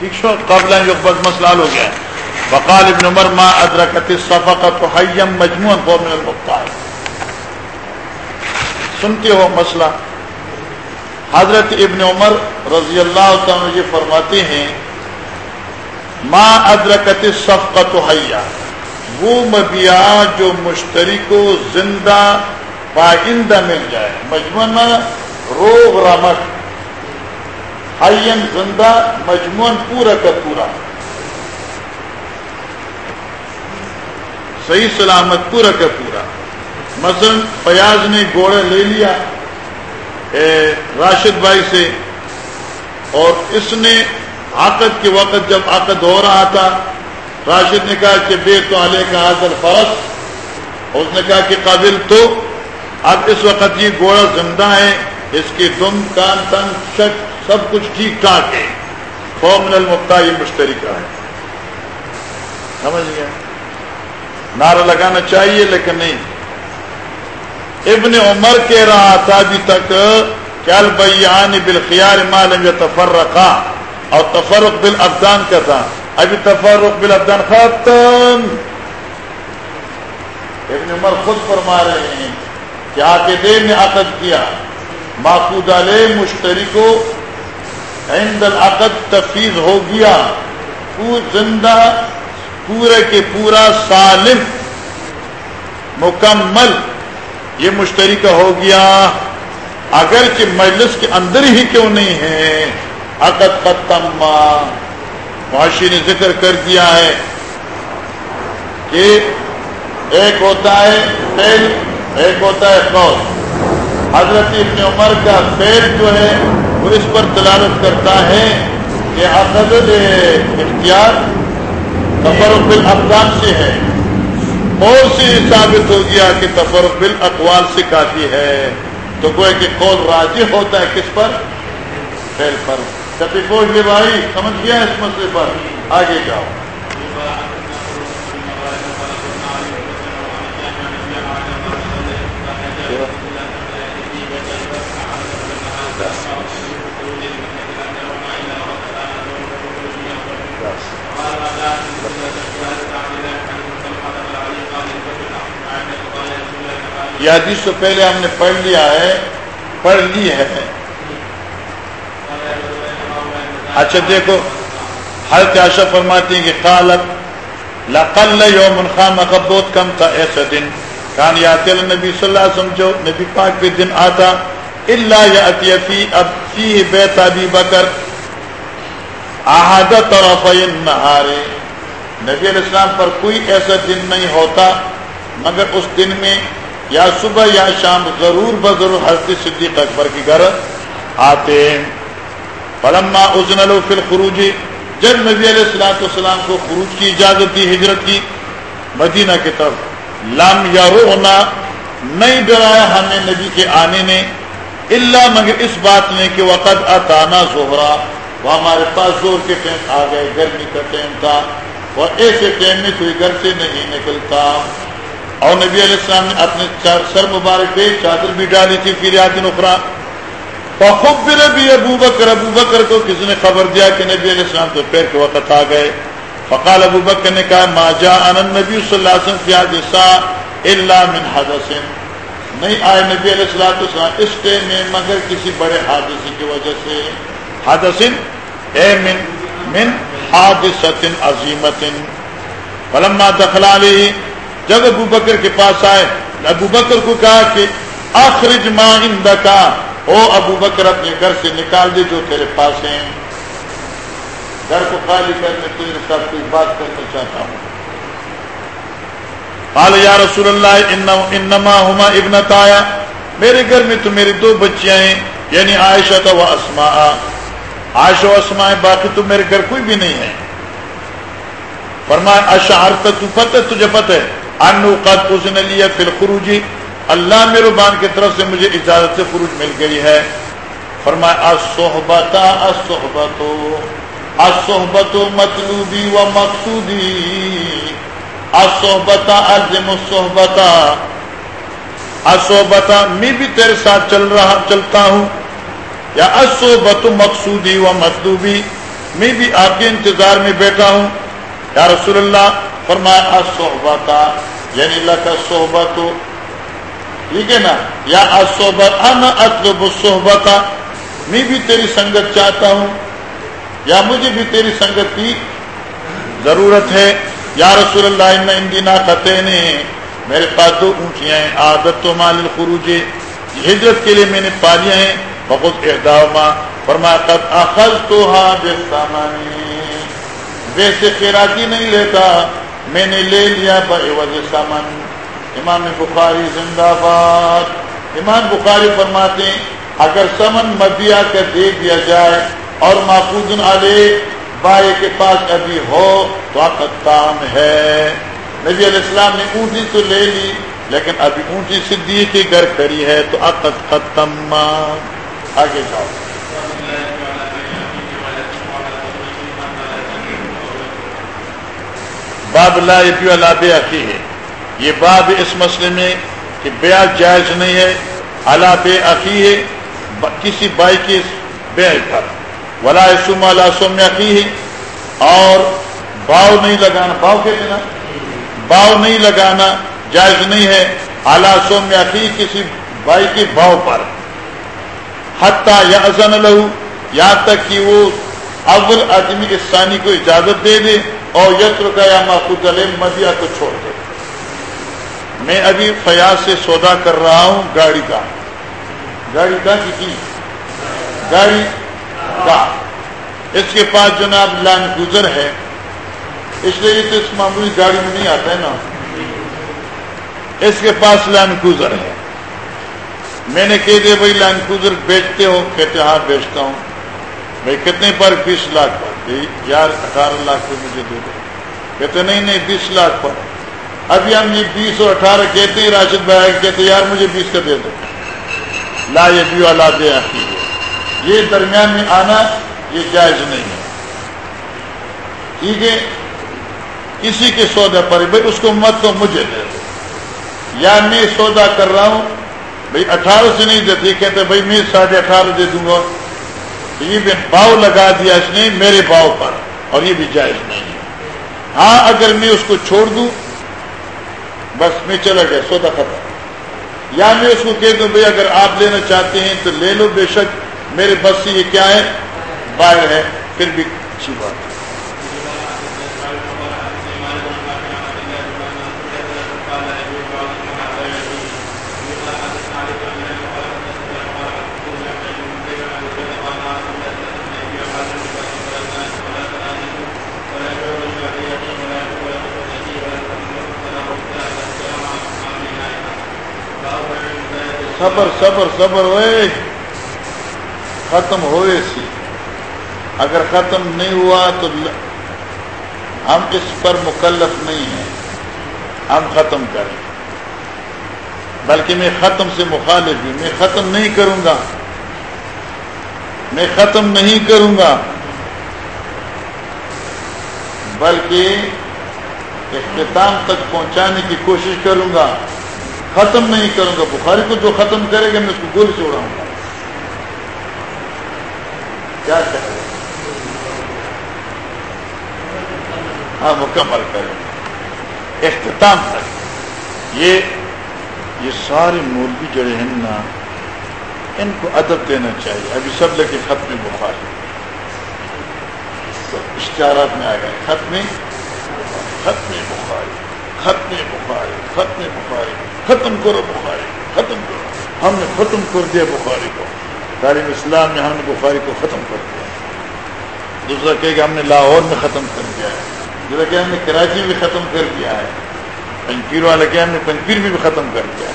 ٹھیک شو قبل بس مسئلہ ہو گیا ہے۔ بقال ابن عمر، ما ادرکت صفقت حیم مجموعا قوم من المختار سنتے ہو مسئلہ۔ حضرت ابن عمر رضی اللہ تعالی یہ فرماتے ہیں، ما ادرکت صفقت حیا۔ وہ مبیا جو مشتری کو زندہ پائندہ مل جائے۔ مجموعہ روغ رمک حین زندہ مجموعاً پورا کا پورا۔ صحیح سلامت پورا کا پورا۔ مثلا فیاض نے گوڑا لے لیا راشد بھائی سے، اور اس نے آکت کے وقت جب آکت ہو رہا تھا، راشد نے کہا کہ بے تو علیہ کا حاضر فرق اس نے کہا کہ قابل تو، اب اس وقت یہ گوڑا زندہ ہے۔ اس کی دم کان تن شک سب کچھ ٹھیک ٹھاک ہے۔ قوم المفتا یہ مشتری کا ہے۔ سمجھ گیا نعرہ لگانا چاہیے لیکن نہیں۔ ابن عمر کہہ رہا تھا ابھی تک کیا بیان بالخیار مالم یا تفرقہ اور تفرق بالافدان کا تھا۔ ابھی تفرق بالافدان ختم۔ ابن عمر خود فرما رہے ہیں کہ عقیدے میں عقد کیا۔ ماخود علیہ مشتری کو عند العقد تفیض ہو گیا۔ زندہ پورے کے پورا سالم مکمل یہ مشتری کا ہو گیا۔ اگرچہ مجلس کے اندر ہی کیوں نہیں ہے؟ عقد ختم۔ معاشی نے ذکر کر دیا ہے کہ ایک ہوتا ہے فیل، ایک ہوتا ہے قول حضرت ابن عمر کا فیل جو ہے وہ اس پر دلالت کرتا ہے کہ عقد اختیار، تفرق بالافغان سے ہے۔ اور سے ثابت ہو گیا کہ تفرق بالاقوال سے کافی ہے؟ تو گوئے کہ قول راضی ہوتا ہے کس پر؟ فیل پر۔ بھائی، سمجھ گیا اس مسئلے پر؟ آگے جاؤ۔ یہ حدیث تو پہلے ہم نے پڑھ لیا ہے، پڑھ لی ہے۔ اچھا دیکھو ہر چاشا فرماتی ہیں کہ قالت، لقل یوم خام کا بہت کم تھا ایسا دن۔ کان یا نبی صلی اللہ علیہ وسلم، جو نبی پاک پہ دن آتا اللہ یا فی، اب فی بیت ابی بکر۔ احد طرف نہارے نبی علیہ السلام پر کوئی ایسا دن نہیں ہوتا، مگر اس دن میں یا صبح یا شام ضرور بضرور حضرت صدیق اکبر کے گھر آتے پلما ازن فل خروجی جب نبی علیہ السلاۃ والسلام کو خروج کی اجازت دی ہجرت کی، مدینہ کی طرف لام یا رونا نہیں ڈرایا ہمیں نبی کے آنے نے اللہ مگر اس بات نے کہ وقت اتانا زہرا، وہ ہمارے پاس زور کے ٹائم آ گئے، گرمی کا ٹائم تھا، وہ ایسے ٹائم میں کوئی گھر سے نہیں نکلتا۔ اور نبی علیہ السلام نے اپنے سر مبارک پہ چادر بھی ڈالی تھی، پھر یاد نخرا خوب بھی ابو بکر ابو بکر کو کسی نے خبر دیا کہ نبی علیہ السلام تو پیر کے وقت آ گئے۔ فقال ابو بکر نے کہا، ما جا ان نبی صلی اللہ علیہ وسلم فی اللہ من حدث. نہیں آئے نبی علیہ السلام السلام اس ٹائم میں، مگر کسی بڑے حادثے کی وجہ سے۔ حادث، اے من من حادثت عظیمت فلما دخل علیہ جب ابو بکر کے پاس آئے، ابو بکر کو کہا کہ آخرج ماں کا او ابو بکر اپنے گھر سے نکال دے جو تیرے پاس ہیں۔ گھر کو خالی کرنے تیرے ساتھ کوئی بات کرنا چاہتا ہوں۔ قال، یا رسول اللہ انما ہما ابن آیا میرے گھر میں تو میری دو بچیاں ہیں یعنی عائشہ تھا وہ اسما عائشہ و اسما باقی تو میرے گھر کوئی بھی نہیں ہے۔ فرمایا اشعر تو پتہ تجھے پتہ ہے۔ انو قد حسن لیا فی الخروجی اللہ میرے کی طرف سے مجھے اجازت سے خروج مل گئی ہے۔ فرمایا، الصحبتا، الصحبتو الصحبتو مطلوبی و مقصودی۔ الصحبتا الزم الصحبتا۔ الصحبتا میں بھی تیرے ساتھ چل رہا، چلتا ہوں۔ یا الصحبت مقصودی و مطلوبی میں بھی آپ کے انتظار میں بیٹھا ہوں۔ یا رسول اللہ فرمایا صحبت یعنی اللہ کا صحبت ٹھیک ہے نا، یا صحبت انا اطلب صحبت میں بھی تیری سنگت چاہتا ہوں، یا مجھے بھی تیری سنگت کی ضرورت ہے۔ یا رسول اللہ، ان دینا خطے نے میرے پاس دو اونٹیاں ہیں، عادت تو مال الخروج ہجرت کے لیے میں نے پالیا ہیں۔ بہت احدامہ فرمایا، قد اخذ تو ہاں ویسے خیراتی نہیں لیتا میں نے لے لیا وجہ سامان۔ امام بخاری زندہ باد۔ امام بخاری فرماتے ہیں، اگر سمن مدیا کر دے دیا جائے اور محفوظ علیہ بھائی کے پاس ابھی ہو، تو عقد کام ہے۔ نبی علیہ السلام نے اونٹی تو لے لی، لیکن ابھی اونٹی صدیق کی گھر کری ہے، تو عقد ختم۔ آگے جاؤ۔ باب لا یبیو اللہ بے ہے یہ باب اس مسئلے میں کہ بیا جائز نہیں ہے اللہ بے عقی ہے کسی بائی کی بے پر ولا سم اللہ سم عقی ہے اور باؤ نہیں لگانا۔ باؤ کہتے نا باؤ نہیں لگانا جائز نہیں ہے۔ اعلیٰ سوم عقی کسی بائی کے باؤ پر۔ حتیٰ یا ازن لہو یہاں تک کہ وہ اول آدمی اس ثانی کو اجازت دے دے اور یتر کا یا محفوظ علیہ مدیا کو چھوڑ دے۔ میں ابھی فیاض سے سودا کر رہا ہوں، گاڑی کا۔ گاڑی کا کی گاڑی کا۔ اس کے پاس جناب لائن گزر ہے۔ اس لیے تو اس معمولی گاڑی میں نہیں آتا ہے نا۔ اس کے پاس لائن گزر ہے۔ میں نے کہہ دیا، بھائی لائن گزر بیچتے ہو، کہتے ہاں بیچتا ہوں۔ بھائی کتنے پر بیس لاکھ پر؟ جی، یار، اٹھارہ لاکھ پہ مجھے دے دو۔ کہتے نہیں نہیں، بیس لاکھ پر۔ ابھی ہم یہ بیس اور اٹھارہ کہتے ہیں، راشد بھائی کہتے یار، مجھے بیس کا دے دو۔ لا یہ بھی اللہ دے یہ درمیان میں آنا، یہ جائز نہیں ہے۔ ٹھیک ہے؟ کسی کے سودا پر، بھائی، اس کو مت تو مجھے دے دو۔ یا میں سودا کر رہا ہوں، بھائی، اٹھارہ سے نہیں دیتے، کہتے بھائی، میں ساڑھے اٹھارہ دے دوں گا۔ یہ باؤ لگا دیا اس نے میرے باؤ پر، اور یہ بھی جائز نہیں ہے۔ ہاں اگر میں اس کو چھوڑ دوں، بس میں چلا گیا، سودا ختم۔ یا میں اس کو کہہ دوں بھائی اگر آپ لینا چاہتے ہیں تو لے لو، بے شک میرے بس سے یہ کیا ہے؟ باہر ہے، پھر بھی اچھی بات۔ ہے صبر صبر صبر ہوئے ختم ہوئے سی۔ اگر ختم نہیں ہوا تو ہم اس پر مکلف نہیں ہیں۔ ہم ختم کریں۔ بلکہ میں ختم سے مخالف ہوں۔ میں ختم نہیں کروں گا۔ میں ختم نہیں کروں گا۔ بلکہ اختتام تک پہنچانے کی کوشش کروں گا۔ ختم نہیں کروں گا۔ بخاری کو جو ختم کرے گا، میں اس کو گول سے اڑاؤں گا۔ کیا ہاں مکمل کرے اختتام تک۔ یہ یہ سارے مولوی جڑے ہیں نا، ان کو ادب دینا چاہیے۔ ابھی سب لگے ختم بخاری۔ تو اشتہارات میں آ گئے۔ ختم ختم بخاری۔ ختم بخاری۔ ختم بخاری۔ ختم کرو بخاری ختم کرو۔ ہم نے ختم کر دیا بخاری کو۔ تعلیم اسلام میں ہم نے بخاری کو ختم کر دیا۔ دوسرا کہے کہ ہم نے لاہور میں ختم کر دیا ہے۔ دوسرا کہ ہم نے کراچی میں ختم کر دیا ہے۔ پنجپیر والا کہ ہم نے پنجپیر میں بھی ختم کر دیا ہے۔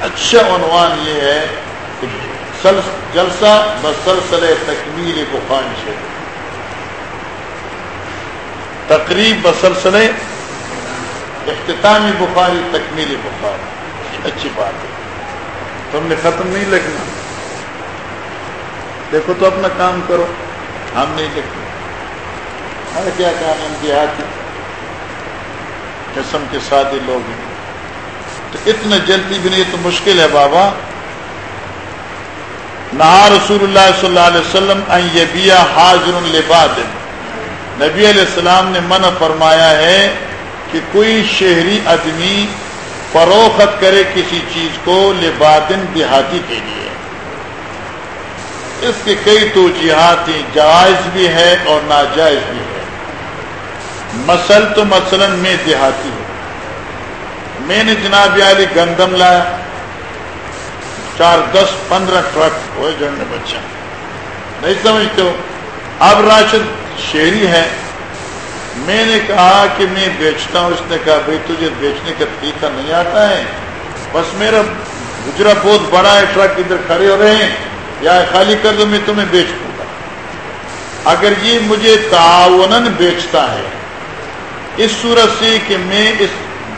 اچھا عنوان یہ ہے کہ جلسہ بسلسل تکمیل بخاری سے تقریب بسلسل اختتامی بخاری، تکمیلی بخاری۔ اچھی بات ہے۔ تم نے ختم نہیں لکھنا۔ دیکھو تو اپنا کام کرو۔ ہم نہیں لکھتے۔ ہر کیا کام ان ہاتھ قسم کے سادے لوگ ہیں۔ تو اتنا جلدی بھی نہیں تو مشکل ہے بابا۔ نہا رسول اللہ صلی اللہ علیہ وسلم حاضر الباد نبی علیہ السلام نے منع فرمایا ہے کہ کوئی شہری آدمی فروخت کرے کسی چیز کو لبادن دیہاتی کے لیے۔ اس کے کئی توجیحات جائز بھی ہے اور ناجائز بھی ہے۔ مسل تو مثلا میں دیہاتی ہوں۔ میں نے جناب علی گندم لایا۔ چار دس پندرہ ٹرک ہوئے جڑنے بچہ نہیں سمجھتے ہو؟ اب راشد شہری ہے۔ میں نے کہا کہ میں بیچتا ہوں، اس نے کہا، بھائی، تجھے بیچنے کا طریقہ نہیں آتا ہے۔ بس میرا گجرا بہت بڑا ہے، ٹرک ادھر کھڑے ہو رہے ہیں۔ یا خالی کر دو، میں تمہیں بیچ دوں گا۔ اگر یہ مجھے تعاون بیچتا ہے، اس صورت سے کہ میں اس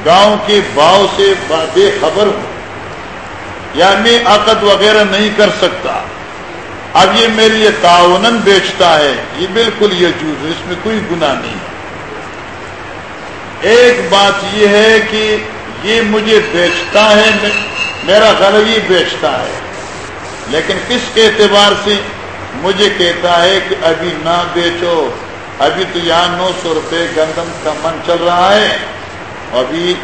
گاؤں کے باؤ سے بے خبر ہوں، یا میں عقد وغیرہ نہیں کر سکتا، اب یہ میرے لیے تعاون بیچتا ہے، یہ بالکل یہ جز اس میں کوئی گناہ نہیں۔ ہے ایک بات یہ ہے کہ یہ مجھے بیچتا ہے، میرا غلبی بیچتا ہے۔ لیکن کس کے اعتبار سے؟ مجھے کہتا ہے کہ ابھی نہ بیچو۔ ابھی تو یہاں نو سو روپے گندم کا من چل رہا ہے۔ ابھی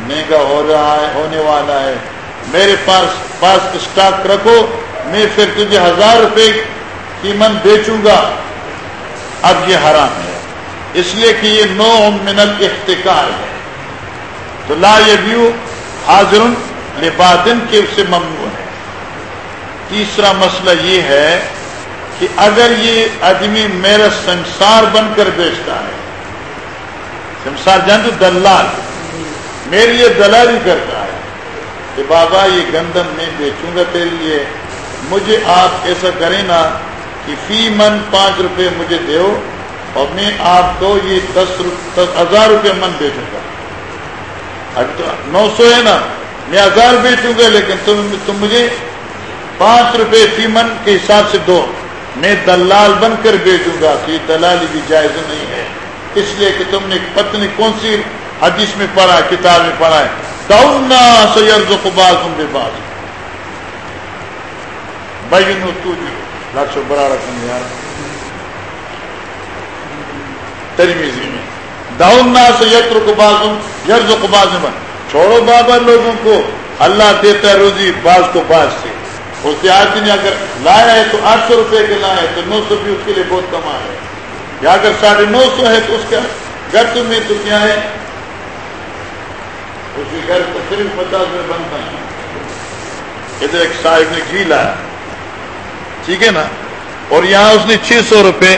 مہنگا ہو رہا ہے، ہونے والا ہے۔ میرے پاس پاس اسٹاک رکھو، میں پھر تجھے ہزار روپے کی من بیچوں گا۔ اب یہ حرام ہے۔ اس لیے کہ یہ نو من الافتکار ہے۔ تو لا یہ حاضر لبادن کے اسے ممنوع ہے۔ تیسرا مسئلہ یہ ہے کہ اگر یہ آدمی میرا سنسار بن کر بیچتا ہے، سنسار جان تو دلال، میرے لیے دلالی کرتا ہے کہ بابا یہ گندم میں بیچوں گا تیرے لیے، مجھے آپ ایسا کریں نا کہ فی من پانچ روپے مجھے دو اور میں آپ کو یہ دس ہزار روپے من بیچوں گا۔ نو سو ہے نا، میں ہزار بیچوں گا، لیکن تم تم مجھے پانچ روپے فیمن کے حساب سے دو۔ میں دلال بن کر بیچوں گا تو یہ دلالی بھی جائز نہیں ہے۔ اس لیے کہ تم نے پتنی کون سی حدیث میں پڑھا، کتاب میں پڑھا ہے۔ کون سید باز تم بے باز بھائی نو تو لاکھ بڑا رقم یار۔ ترمیزی میں داؤن سید کو بازم یرز کو باز چھوڑو بابا لوگوں کو، اللہ دیتا ہے روزی باز کو باز سے۔ اس کے آدمی اگر لایا ہے تو آٹھ سو روپے کے لایا ہے، تو نو سو بھی اس کے لیے بہت کما ہے۔ یا اگر ساڑھے نو سو ہے تو اس کا گھر تم میں تو کیا ہے؟ اس کے گھر تو صرف پچاس روپے بنتا ہے۔ ادھر ایک صاحب نے گھی لایا ٹھیک ہے نا؟ اور یہاں اس نے چھ سو روپے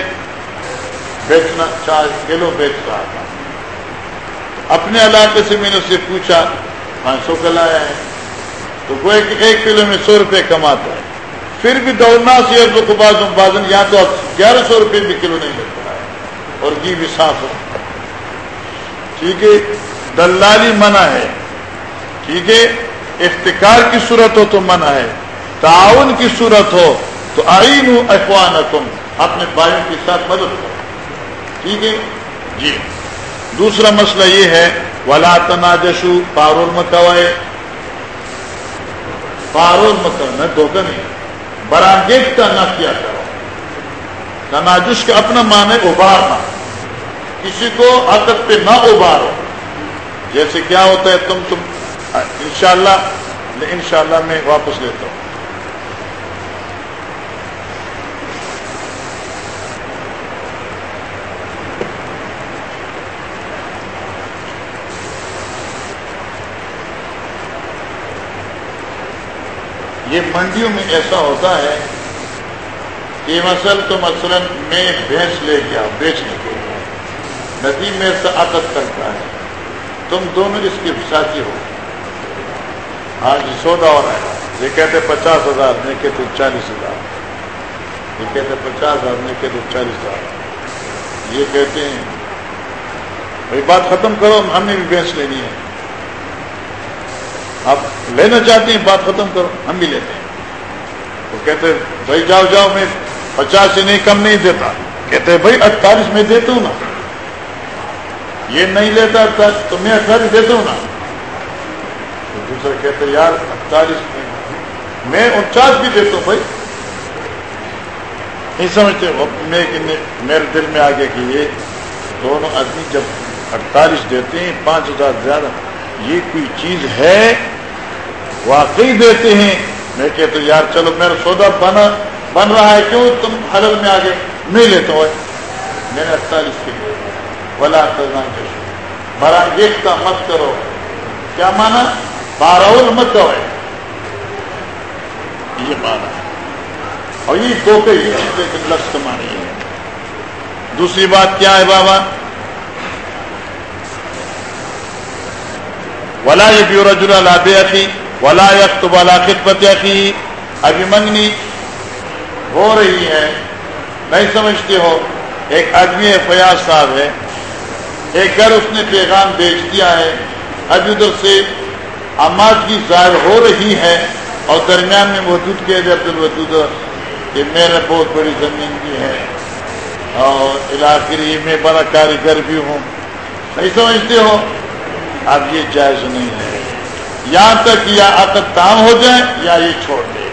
بیچنا چار کلو بیچ رہا تھا۔ اپنے علاقے سے میں نے اسے پوچھا، پانچ سو کا لایا ہے۔ تو گوئے کہ ایک کلو میں سو روپے کماتا ہے۔ پھر بھی دوڑنا سے تو بازن بازن، یا تو گیارہ سو روپے بھی کلو نہیں ملتا ہے۔ اور گھی بھی صاف ہو۔ ٹھیک ہے، دلالی منع ہے۔ ٹھیک ہے افتکار کی صورت ہو تو منع ہے۔ تعاون کی صورت ہو تو آئین اخوان تم اپنے بھائیوں کے ساتھ مدد کرو۔ ٹھیک ہے؟ جی۔ دوسرا مسئلہ یہ ہے، ولا تناجشو پارول مکوائے فاروز مت دھوکہ نہیں۔ براگیٹ کا نہ کیا کرو۔ تناجش کے اپنا معنی ابارنا کسی کو عقد پہ نہ ابارو جیسے کیا ہوتا ہے، تم تم، انشاءاللہ انشاءاللہ میں واپس لیتا ہوں۔ یہ منڈیوں میں ایسا ہوتا ہے کہ مسل تو مثلاً میں بھینس لے گیا، بیچنے کے لیے۔ ندی میں سے کرتا ہے۔ تم دونوں اس کے ساتھی ہو۔ آج سودا ہو رہا ہے۔ یہ کہتے پچاس ہزار، میں کہتے چالیس ہزار۔ یہ کہتے پچاس ہزار، میں کہتے چالیس ہزار۔ یہ کہتے ہیں، بھائی بات ختم کرو ہمیں بھی بھینس لینی ہے۔ آپ لینا چاہتے ہیں، بات ختم کرو، ہم بھی لیتے ہیں۔ وہ کہتے بھائی جاؤ جاؤ، میں پچاس سے نہیں، کم نہیں دیتا۔ کہتے بھائی اڑتالیس میں دیتا ہوں نا۔ یہ نہیں لیتا تو میں اٹھائیس دیتا ہوں نا۔ تو دوسرا کہتے یار اڑتالیس میں میں انچاس بھی دیتا ہوں، بھائی۔ نہیں سمجھتے میرے دل میں آگے کہ یہ دونوں آدمی جب اڑتالیس دیتے ہیں، پانچ ہزار زیادہ۔ یہ کوئی چیز ہے؟ واقعی دیتے ہیں۔ میں کہتا یار چلو، میرا سودا بنا، بن رہا ہے، کیوں؟ تم حلل میں آگے نہیں لیتے ہو میں نے اڑتالیس کے لیے۔ بلا برا دیکھتا مت کرو۔ کیا مانا؟ بارہ مت ہو یہ مانا اور یہ دو کے لفظ مانی ہے دوسری بات کیا ہے بابا؟ ولا یہ بھی رجلا لابے اخی ولا یک تو بالا خدمت اخی ابھی منگنی ہو رہی ہے، نہیں سمجھتے ہو، ایک آدمی فیاض صاحب ہے۔ ایک گھر اس نے پیغام بیچ دیا ہے۔ ابھی ادھر سے آمادگی ظاہر ہو رہی ہے اور درمیان میں موجود کیا جائے عبد الودود، کہ میرا بہت بڑی زمین بھی ہے۔ اور علاقے میں بڑا کاریگر بھی ہوں۔ نہیں سمجھتے ہو اب یہ جائز نہیں ہے۔ یہاں تک یا عقد تام ہو جائے یا یہ چھوڑ دے۔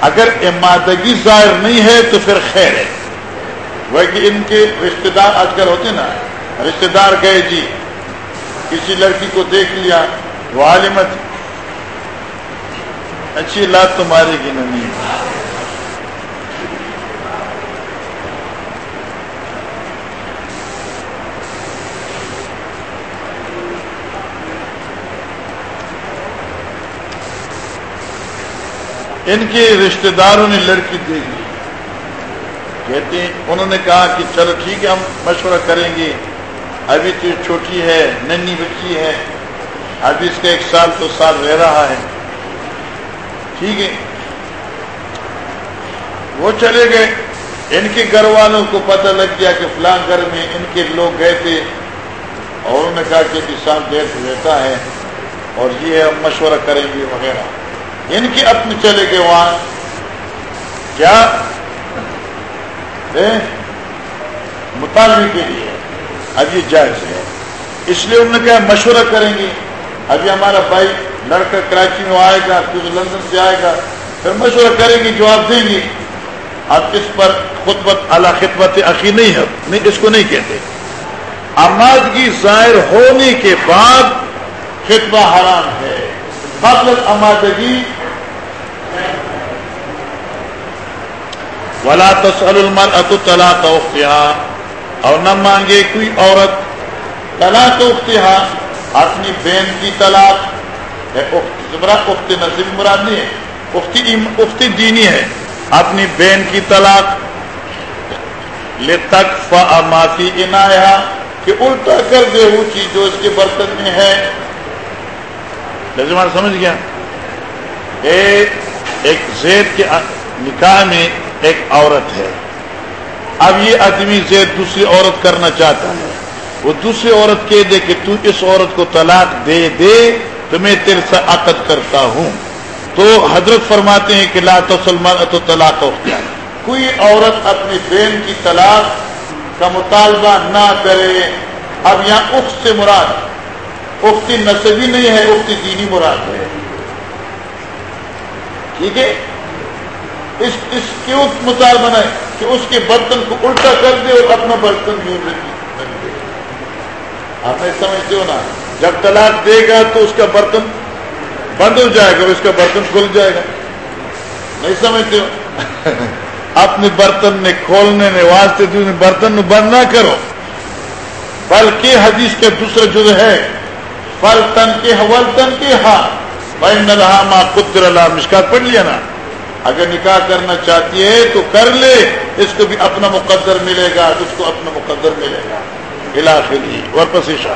اگر امادگی ظاہر نہیں ہے تو پھر خیر ہے۔ وہ کہ ان کے رشتے دار آج کل ہوتے نا۔ رشتے دار گئے جی کسی لڑکی کو دیکھ لیا، وہ عالمت، اچھی لات تو مارے گی نہیں۔ ان کے رشتہ داروں نے لڑکی دے دی کہتے ہیں، انہوں نے کہا کہ چلو ٹھیک ہے، ہم مشورہ کریں گے۔ ابھی تو چھوٹی ہے ننی بچی ہے۔ ابھی اس کا ایک سال تو سال رہ رہا ہے۔ ٹھیک ہے۔ وہ چلے گئے۔ ان کے گھر والوں کو پتہ لگ گیا کہ فلاں گھر میں ان کے لوگ گئے تھے۔ اور انہوں نے کہا کہ کسان دیر رہتا ہے اور یہ ہم مشورہ کریں گے وغیرہ۔ ان کے اپنے چلے گئے وہاں۔ کیا؟ مطالبے کے لیے۔ اب یہ جائز ہے۔ اس لیے انہوں نے کہا مشورہ کریں گے۔ ابھی ہمارا بھائی لڑکا کراچی میں آئے گا کچھ لندن سے آئے گا۔ پھر مشورہ کریں گے، جواب دیں گے۔ اب اس پر خطبت اعلی خدمت عقی نہیں ہے۔ نہیں، اس کو نہیں کہتے۔ آمادگی ظاہر ہونے کے بعد خطبہ حرام ہے۔ قبل آمادگی ولا تسل المر اتو تلا تو اور نہ مانگے کوئی عورت تلا تو اپنی بہن کی طلاق اخت نصیب مراد نہیں ہے، اختی دینی ہے۔ اپنی بہن کی طلاق۔ لے تک فاتی عنایا کہ الٹا کر دے وہ چیز جو اس کے برتن میں ہے۔ لازمان سمجھ گیا؟ اے ایک زید کے نکاح میں ایک عورت ہے۔ اب یہ آدمی زید دوسری عورت کرنا چاہتا ہے۔ وہ دوسری عورت کہہ دے کہ تو اس عورت کو طلاق دے دے، تو میں تیرے سے عقد کرتا ہوں۔ تو حضرت فرماتے ہیں کہ لا تو سلمان تو طلاق اختیار۔ کوئی عورت اپنی بہن کی طلاق کا مطالبہ نہ کرے، اب یہاں اخت سے مراد۔ اختی نصبی نہیں ہے، اختی دینی مراد ہے۔ ٹھیک ہے؟ اس اس کیوں مطالبہ ہے کہ اس کے برتن کو الٹا کر دے اور اپنا برتن یوں رکھے آپ نہیں سمجھتے ہو نا؟ جب طلاق دے گا تو اس کا برتن بند ہو جائے گا اس کا برتن کھل جائے گا۔ نہیں سمجھتے ہو؟ اپنے برتن میں کھولنے میں واسطے برتن بند نہ کرو۔ بلکہ حدیث کے دوسرے جو ہے فل تن کے حول تن کے ہاں۔ بین اللہ ماں قدر اللہ مشکات پڑھ لیا نا؟ اگر نکاح کرنا چاہتی ہے تو کر لے، اس کو بھی اپنا مقدر ملے گا، اس کو اپنا مقدر ملے گا۔ الاخری ورپسیشا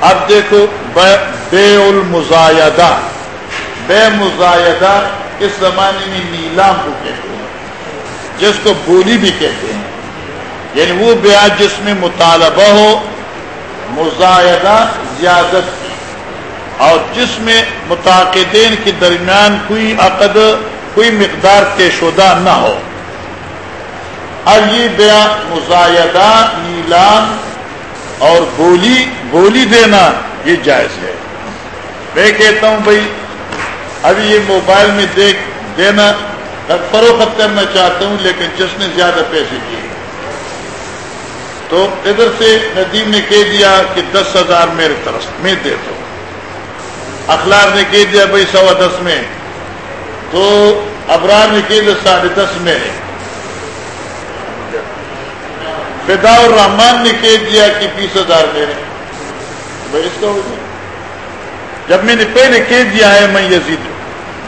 اب دیکھو بے المزایدہ بے مزایدہ اس زمانے میں نیلام کو کہتے ہیں، جس کو بولی بھی کہتے ہیں۔ یعنی وہ بیاج جس میں مطالبہ ہو، مزایدہ زیادت کی اور جس میں متعدین کے درمیان کوئی عقد، کوئی مقدار کے شدہ نہ ہو۔ اب یہ بیا مزایدہ، نیلام اور بولی بولی دینا یہ جائز ہے۔ میں کہتا ہوں بھائی، ابھی یہ موبائل میں دیکھ دینا فروخت کرنا چاہتا ہوں، لیکن جس نے زیادہ پیسے دیے۔ تو ادھر سے ندیم نے کہہ دیا کہ دس ہزار میرے طرف میں دیتا ہوں اخلاق نے کہہ دیا بھائی سوا دس میں۔ تو ابرار نے کہہ دیا ساڑھے دس میں۔ فدا الرحمان نے کہہ دیا کہ بیس ہزار میرے۔ بھائی اس کا ہو جب میں نے پہلے کہہ دیا ہے میں یزید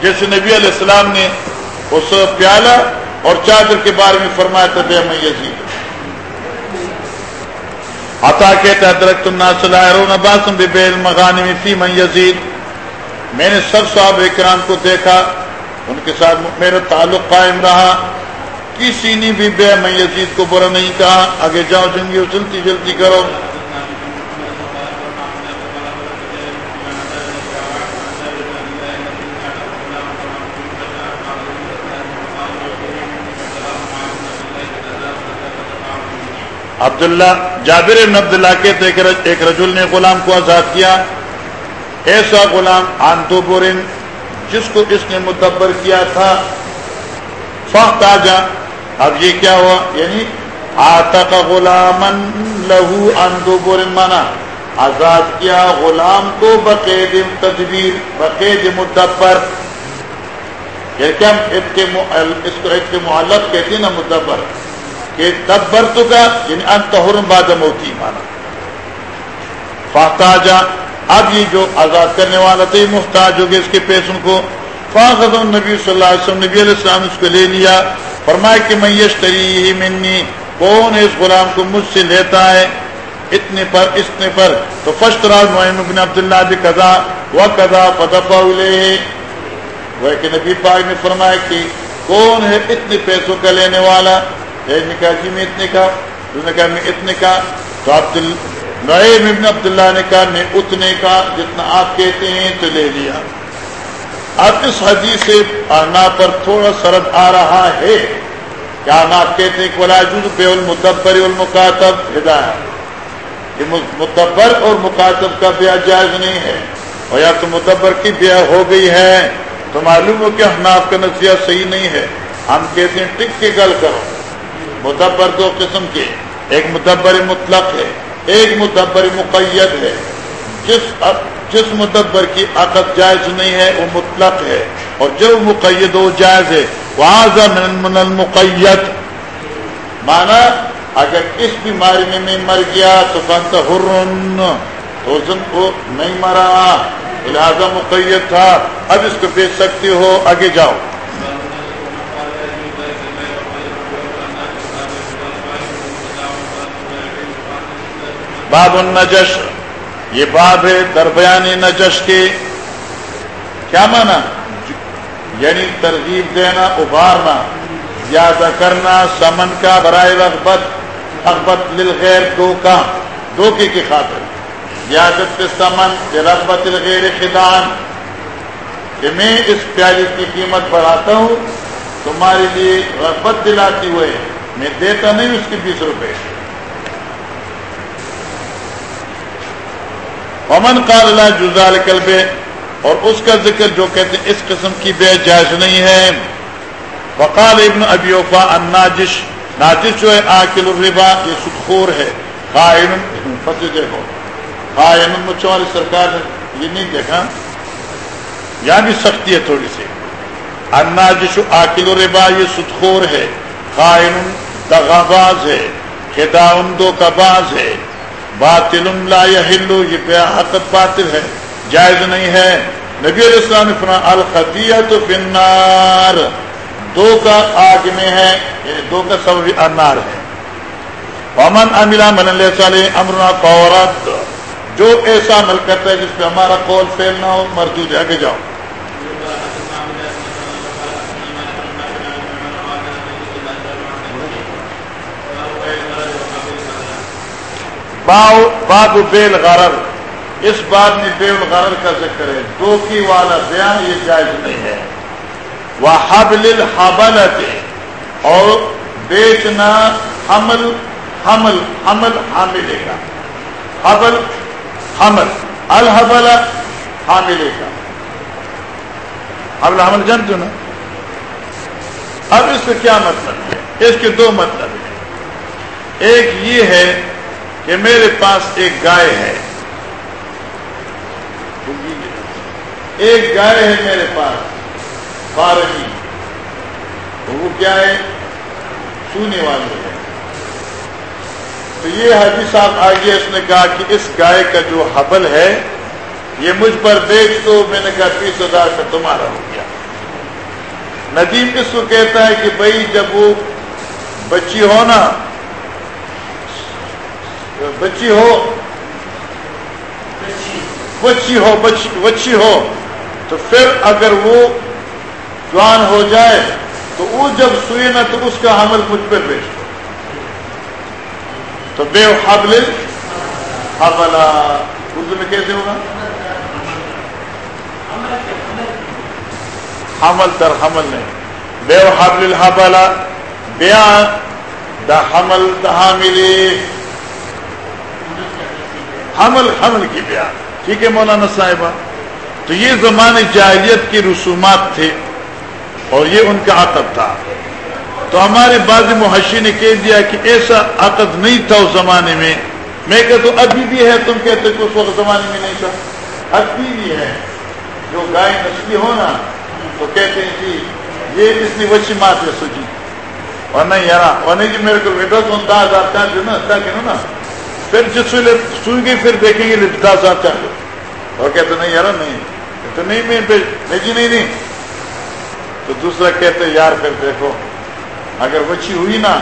جیسے نبی علیہ السلام نے اس پیالہ اور چادر کے بارے میں فرمایا تھا، بے میں یزید۔ عطا کہتا ہے تم الناس باسم ببیل مغانم فی من یزید۔ میں نے سب صحاب اکرام کو دیکھا، ان کے ساتھ میرا تعلق قائم رہا۔ کسی نے بھی بے میں یزید کو برا نہیں کہا۔ آگے جاؤ، جنگی جلدی جلدی کرو۔ عبداللہ جابر ابن عبداللہ کے ایک رجل نے غلام کو آزاد کیا، ایسا غلام آنتو بورن، جس کو اس نے متبر کیا تھا، فخت آجا اب یہ کیا ہوا؟ یعنی آتا کا غلام لہو آنتو بورن مانا۔ آزاد کیا غلام کو بقید تدبیر، بقید متبر یہ کیا اس کو ایک معلق کہتی نا متبر کہ تب برتو کا یعنی انت حرم باد موتی مانا فاختاجا اب یہ جو آزاد کرنے والا تھا، یہ محتاج ہو گیا اس کے پیسوں کو، فاخذ نبی صلی اللہ علیہ وسلم، نبی علیہ السلام اس کو لے لیا، فرمایا کہ میں یشتری منی، کون اس غلام کو مجھ سے لیتا ہے؟ اتنے پر اتنے پر۔ تو فشت راز معین بن عبداللہ بھی قضا و قضا فدفع لے وہ کہ نبی پاک نے فرمایا کہ کون ہے اتنے پیسوں کا لینے والا؟ ایک نے کہا جی میں اتنے کا دوسرے نے کہا میں اتنے کا، تو عبد نعیم ابن عبداللہ نے کہا میں اتنے کا، جتنا آپ کہتے ہیں، تو لے لیا۔ اب اس حدیث سے آنا پر تھوڑا سرد آ رہا ہے۔ کیا ہم آپ کہتے ہیں کہ ولاجود بے المدبر المکاتب ہدایت یہ مدبر اور مکاتب کا بیاہ جائز نہیں ہے۔ اور یا تو مدبر کی بیاہ ہو گئی ہے، تو معلوم ہو کہ ہم آپ کا نظریہ صحیح نہیں ہے۔ ہم کہتے ہیں، ٹک کے گل کرو۔ مدبر دو قسم کے ایک مدبر مطلق ہے، ایک مدبر مقید ہے۔ جس جس مدبر کی عقد جائز نہیں ہے، وہ مطلق ہے۔ اور جو مقید وہ جائز ہے وہاں من المقید۔ مانا اگر اس بیماری میں میں مر گیا تو فنت ہرن تو کو نہیں مرا، لہذا مقید تھا۔ اب اس کو بیچ سکتے ہو، آگے جاؤ۔ باب النجش، یہ باب ہے دربیان نجش کے۔ کیا مانا؟ یعنی ترغیب دینا، ابھارنا، زیادہ کرنا، سمن کا برائے رغبت رغبت للغیر دو کا دھوکے کی خاطر۔ زیادت سمن رغبت الغیر خدان۔ کہ میں اس پیاری کی قیمت بڑھاتا ہوں، تمہارے لیے رغبت دلاتی ہوئے، میں دیتا نہیں اس کی بیس روپے۔ امن کا اللہ جزال کلبے اور اس کا ذکر جو کہتے ہیں، اس قسم کی بے جائز نہیں ہے۔ وقال ابن ابی وفا الناجش، ناجش جو ہے، آکل الربا، یہ سدخور ہے۔ قائم فتح دیکھو قائم مچھوں والی سرکار نے یہ نہیں دیکھا۔ یہاں بھی سختی ہے تھوڑی سی۔ الناجش، آکل الربا، یہ سدخور ہے۔ قائم دغاباز ہے۔ خداون دو کا باز ہے۔ باطل لا یحلو، یہ پہ حقت باطل ہے، جائز نہیں ہے۔ نبی علیہ السلام نے فرمایا الخطیت فی النار۔ دو کا آگ میں ہے یعنی دو کا سبب انار ہے۔ ومن عمل من ليس عليه امرنا فورت جو ایسا عمل کرتا ہے جس پہ ہمارا قول فیل نہ ہو، مردود ہے، آگے جاؤ۔ باب بیل غرر. اس بات میں بیل غرر کا ذکر ہے. دو والا بیان یہ جائز نہیں ہے. وہ حبل الحبل اور بیچنا حمل حمل حمل حاملے کا. حبل، حمل. الحبل حاملے کا. اب حمل جانتے ہو نا اب اس کا کیا مطلب ہے؟ اس کے دو مطلب ہیں. ایک یہ ہے کہ میرے پاس ایک گائے ہے۔ ایک گائے ہے میرے پاس، فارغی۔ وہ کیا ہے؟ سونے والی ہے۔ تو یہ حدیث صاحب آگے اس نے کہا کہ اس گائے کا جو حبل ہے، یہ مجھ پر بیچ تو میں نے کہا تیس ہزار کا تمہارا ہو گیا۔ ندیم اس کو کہتا ہے کہ بھائی جب وہ بچی ہو نا بچی ہو۔ بچی ہو بچی ہو۔ تو پھر اگر وہ جوان ہو جائے، تو وہ جب سوئے نا، تو اس کا حمل مجھ پہ پیش دو۔ تو بے حبل حبلا۔ اردو میں کیسے ہوگا؟ حمل در حمل نہیں۔ بے حبل الحبلا بیا دا حمل دا حاملی حمل حمل کی بیا ٹھیک ہے مولانا صاحبہ؟ تو یہ زمانے جاہلیت کی رسومات تھے اور یہ ان کا عقد تھا۔ تو ہمارے بعض محشی نے کہہ دیا کہ ایسا عقد نہیں تھا اس زمانے میں۔ میں کہتا ہوں، ابھی بھی ہے، تم کہتے کہ اس وقت زمانے میں نہیں تھا۔ ابھی بھی ہے۔ جو گائے نسلی ہو نا، تو کہتے ہیں جی یہ اس نے وچی مات ہے سوچی اور نہیں یار اور نہیں جی میرے کو بیٹا تو دس ہزار چار جو نا کہ نا۔ پھر جس ویلے سوئی گئی، پھر دیکھیں گے دس ہزار چار اور کہتے نہیں یار نہیں تو نہیں، میں نہیں جی نہیں نہیں۔ تو دوسرا کہتے یار، پھر دیکھو، اگر وچی ہوئی نا،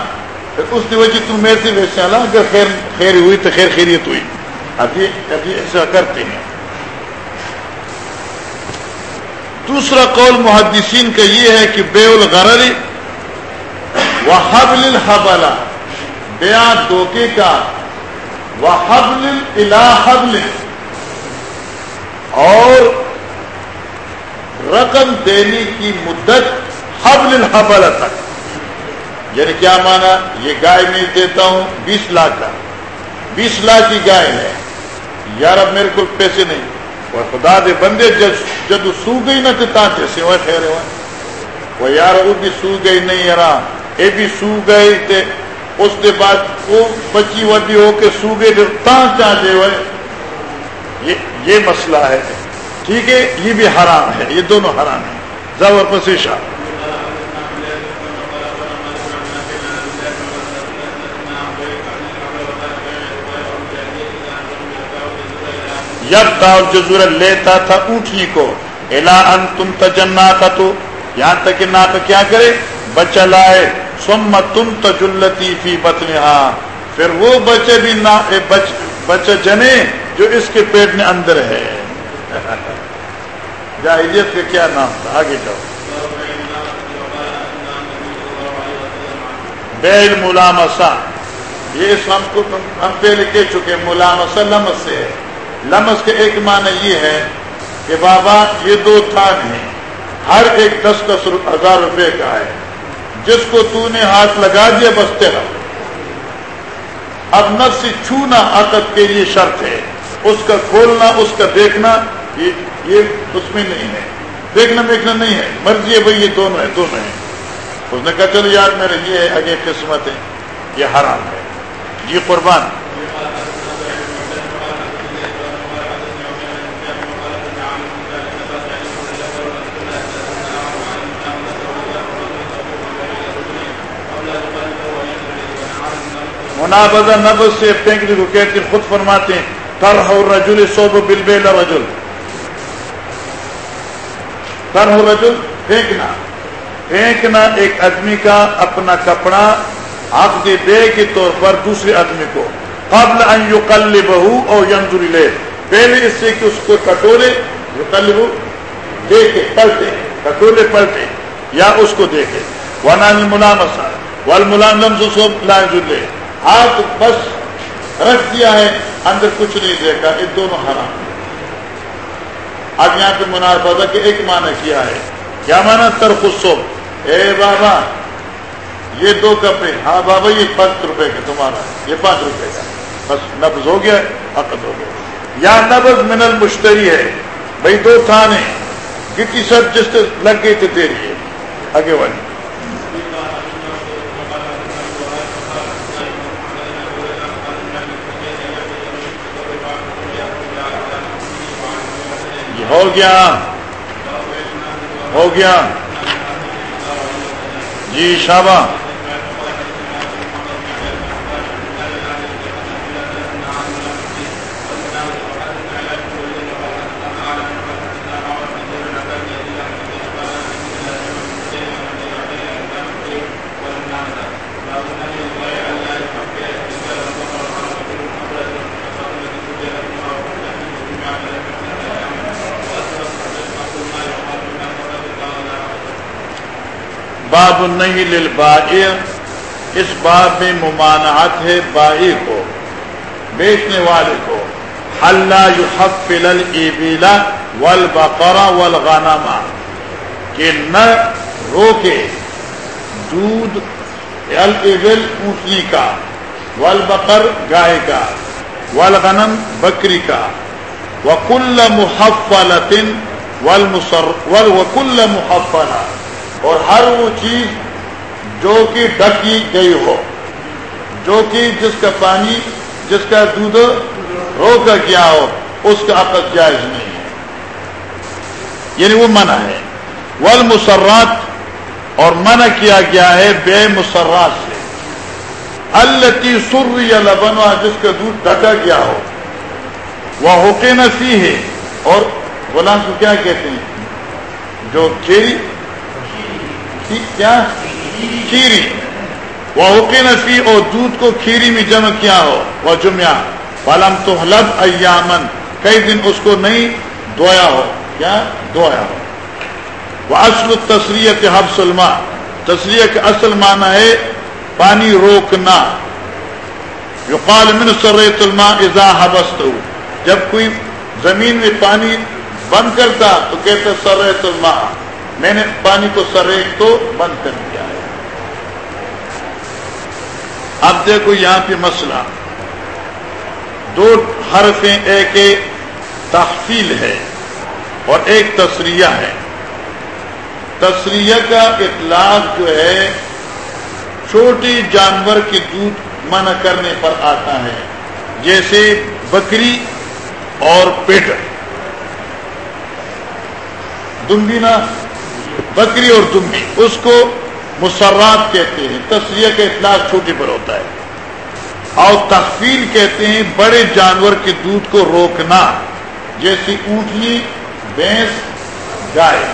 پھر اس نے وجہ تم میرے سے ویسے اللہ اگر خیر خیر ہوئی تو خیر خیریت ہوئی۔ ابھی ابھی ایسا کرتے ہیں۔ دوسرا قول محدثین کا یہ ہے کہ بے الغرر و حبل الحبلا بیا دھوکے کا وہ حبل حبل. اور رقم دینے کی مدت حبل الحبل تک. یعنی کیا مانا؟ یہ گائے میں دیتا ہوں بیس لاکھ کا. بیس لاکھ کی گائے ہے. یار اب میرے کو پیسے نہیں. وہ خدا دے بندے جب جب سو گئی نا تو جیسے وہ ٹھہرے ہوئے. وہ یار، وہ بھی سو گئی نہیں یار. یہ بھی سو گئی تھے اس کے بعد وہ بچی وڈی ہو کے سو گئے چاہتے ہوئے۔ یہ یہ مسئلہ ہے۔ ٹھیک ہے؟ یہ بھی حرام ہے۔ یہ دونوں حرام ہے زبر پسیشا اور جزور لیتا تھا اونٹنی کو۔ الا ان تم تجنا تھا تو یہاں تک کہ نہ تو کیا کرے؟ بچہ لائے۔ سم تم تجلتی فی بتنہا پھر وہ بچے بھی نہ بچ بچہ جنے جو اس کے پیٹ میں اندر ہے۔ جاہلیت کا کیا نام تھا؟ آگے جاؤ۔ بیل ملامسا یہ اس ہم کو ہم پہلے کہہ چکے ملامسا لمس سے ہے۔ لمس کے ایک معنی یہ ہے کہ بابا یہ دو تھان ہیں۔ ہر ایک دس دس ہزار روپے کا ہے۔ جس کو تو نے ہاتھ لگا دیا، بس تیرا۔ اب نفس چھونا عقد کے لیے شرط ہے۔ اس کا کھولنا، اس کا دیکھنا، یہ یہ اس میں نہیں ہے۔ دیکھنا دیکھنا نہیں ہے۔ مرضی ہے بھائی، یہ دونوں ہے دونوں ہیں۔ اس نے کہا، چلو یار، میرے یہ ہے اگے قسمت ہے، یہ حرام ہے۔ یہ قربان۔ منابضہ نبز سے پھینکنے کو کہتے ہیں، خود فرماتے ہیں ترح رجل صوب بالبیل رجل۔ ترح رجل پھینکنا۔ پھینکنا ایک آدمی کا اپنا کپڑا عقد بے کے طور پر دوسرے آدمی کو۔ قبل ان یقلبہو او ینظر لے پہلے اس سے کہ اس کو کٹورے یقلبو، دیکھے، پلٹے کٹورے پلٹے، یا اس کو دیکھے۔ ونان الملامسہ والملام لمس صوب لا ینظر لے ہاتھ بس رکھ دیا ہے، اندر کچھ نہیں دیکھا یہ دونوں حرام۔ اب یہاں پہ مناسبہ کہ ایک معنی کیا ہے۔ کیا مانا ترخصو اے بابا، یہ دو کپڑے۔ ہاں بابا، یہ پانچ روپے کا تمہارا یہ پانچ روپے کا بس نبز ہو گیا، عقد ہو گیا۔ یا نبز من المشتری ہے۔ بھائی دو تھانے۔ گٹی سر جس لگ گئی تھی تیری ہے۔ آگے والی۔ ہو گیا۔ ہو گیا۔ جی شابہ۔ باب نہیں للبائع۔ اس باب میں ممانعت ہے بائی کو، بیچنے والے کو۔ اللہ يحفل الابیلا والبقرہ والغنما کہ نہ روکے دودھ الابل اونٹنی کا، والبقر گائے کا، والغنم بکری کا۔ وکل محفلت والمصر وکل محفلہ اور ہر وہ چیز جو کہ ڈکی گئی ہو، جو کہ جس کا پانی، جس کا دودھ روکا گیا ہو، اس کا عقد جائز نہیں ہے۔ یعنی وہ منع ہے۔ ول مسرات اور منع کیا گیا ہے بے مسرات سے۔ التی سر یا لبنوا جس کا دودھ ڈکا گیا ہو۔ وہ ہوتے نسی ہے اور غلام کو کیا کہتے ہیں؟ جو کھیری کیا؟ کھیری۔ وہ حقی نسی اور دودھ کو کھیری میں جمع کیا ہو۔ وہ جمیا پالم تو حلب ایامن کئی دن اس کو نہیں دھویا ہو۔ کیا؟ دھویا ہو۔ وہ اصل تصریت حب سلما تصریح کا اصل معنی ہے پانی روکنا۔ یقال من سرت الماء اذا حبست جب کوئی زمین میں پانی بند کرتا تو کہتے سرت الماء۔ میں نے پانی کو سریک تو بند کر دیا ہے۔ اب دیکھو یہاں پہ مسئلہ۔ دو حرفیں ایک تحفیل ہے اور ایک تصریہ ہے۔ تصریہ کا اطلاق جو ہے، چھوٹی جانور کی دودھ منع کرنے پر آتا ہے، جیسے بکری اور پیٹ۔ دمبینا بکری اور دمی اس کو مسرات کہتے ہیں۔ تصریح کا اطلاق چھوٹی پر ہوتا ہے۔ اور تخفیل کہتے ہیں بڑے جانور کے دودھ کو روکنا جیسی اونٹنی، بھینس، گائے۔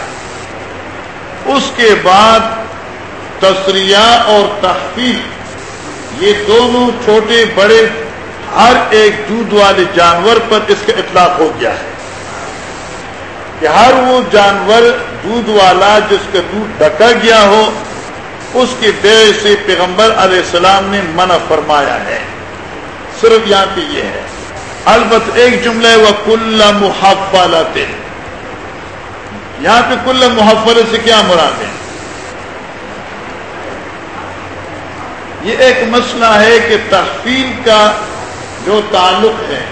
اس کے بعد تصریح اور تخفیل یہ دونوں چھوٹے، بڑے، ہر ایک دودھ والے جانور پر اس کا اطلاق ہو گیا ہے۔ کہ ہر وہ جانور دودھ والا جس کا دودھ ڈکا گیا ہو، اس کی بے سے پیغمبر علیہ السلام نے منع فرمایا ہے۔ صرف یہاں پہ یہ ہے۔ البت ایک جملہ وہ کل محفل یہاں پہ کل محفل سے کیا مراد ہے؟ یہ ایک مسئلہ ہے کہ تحفیل کا جو تعلق ہے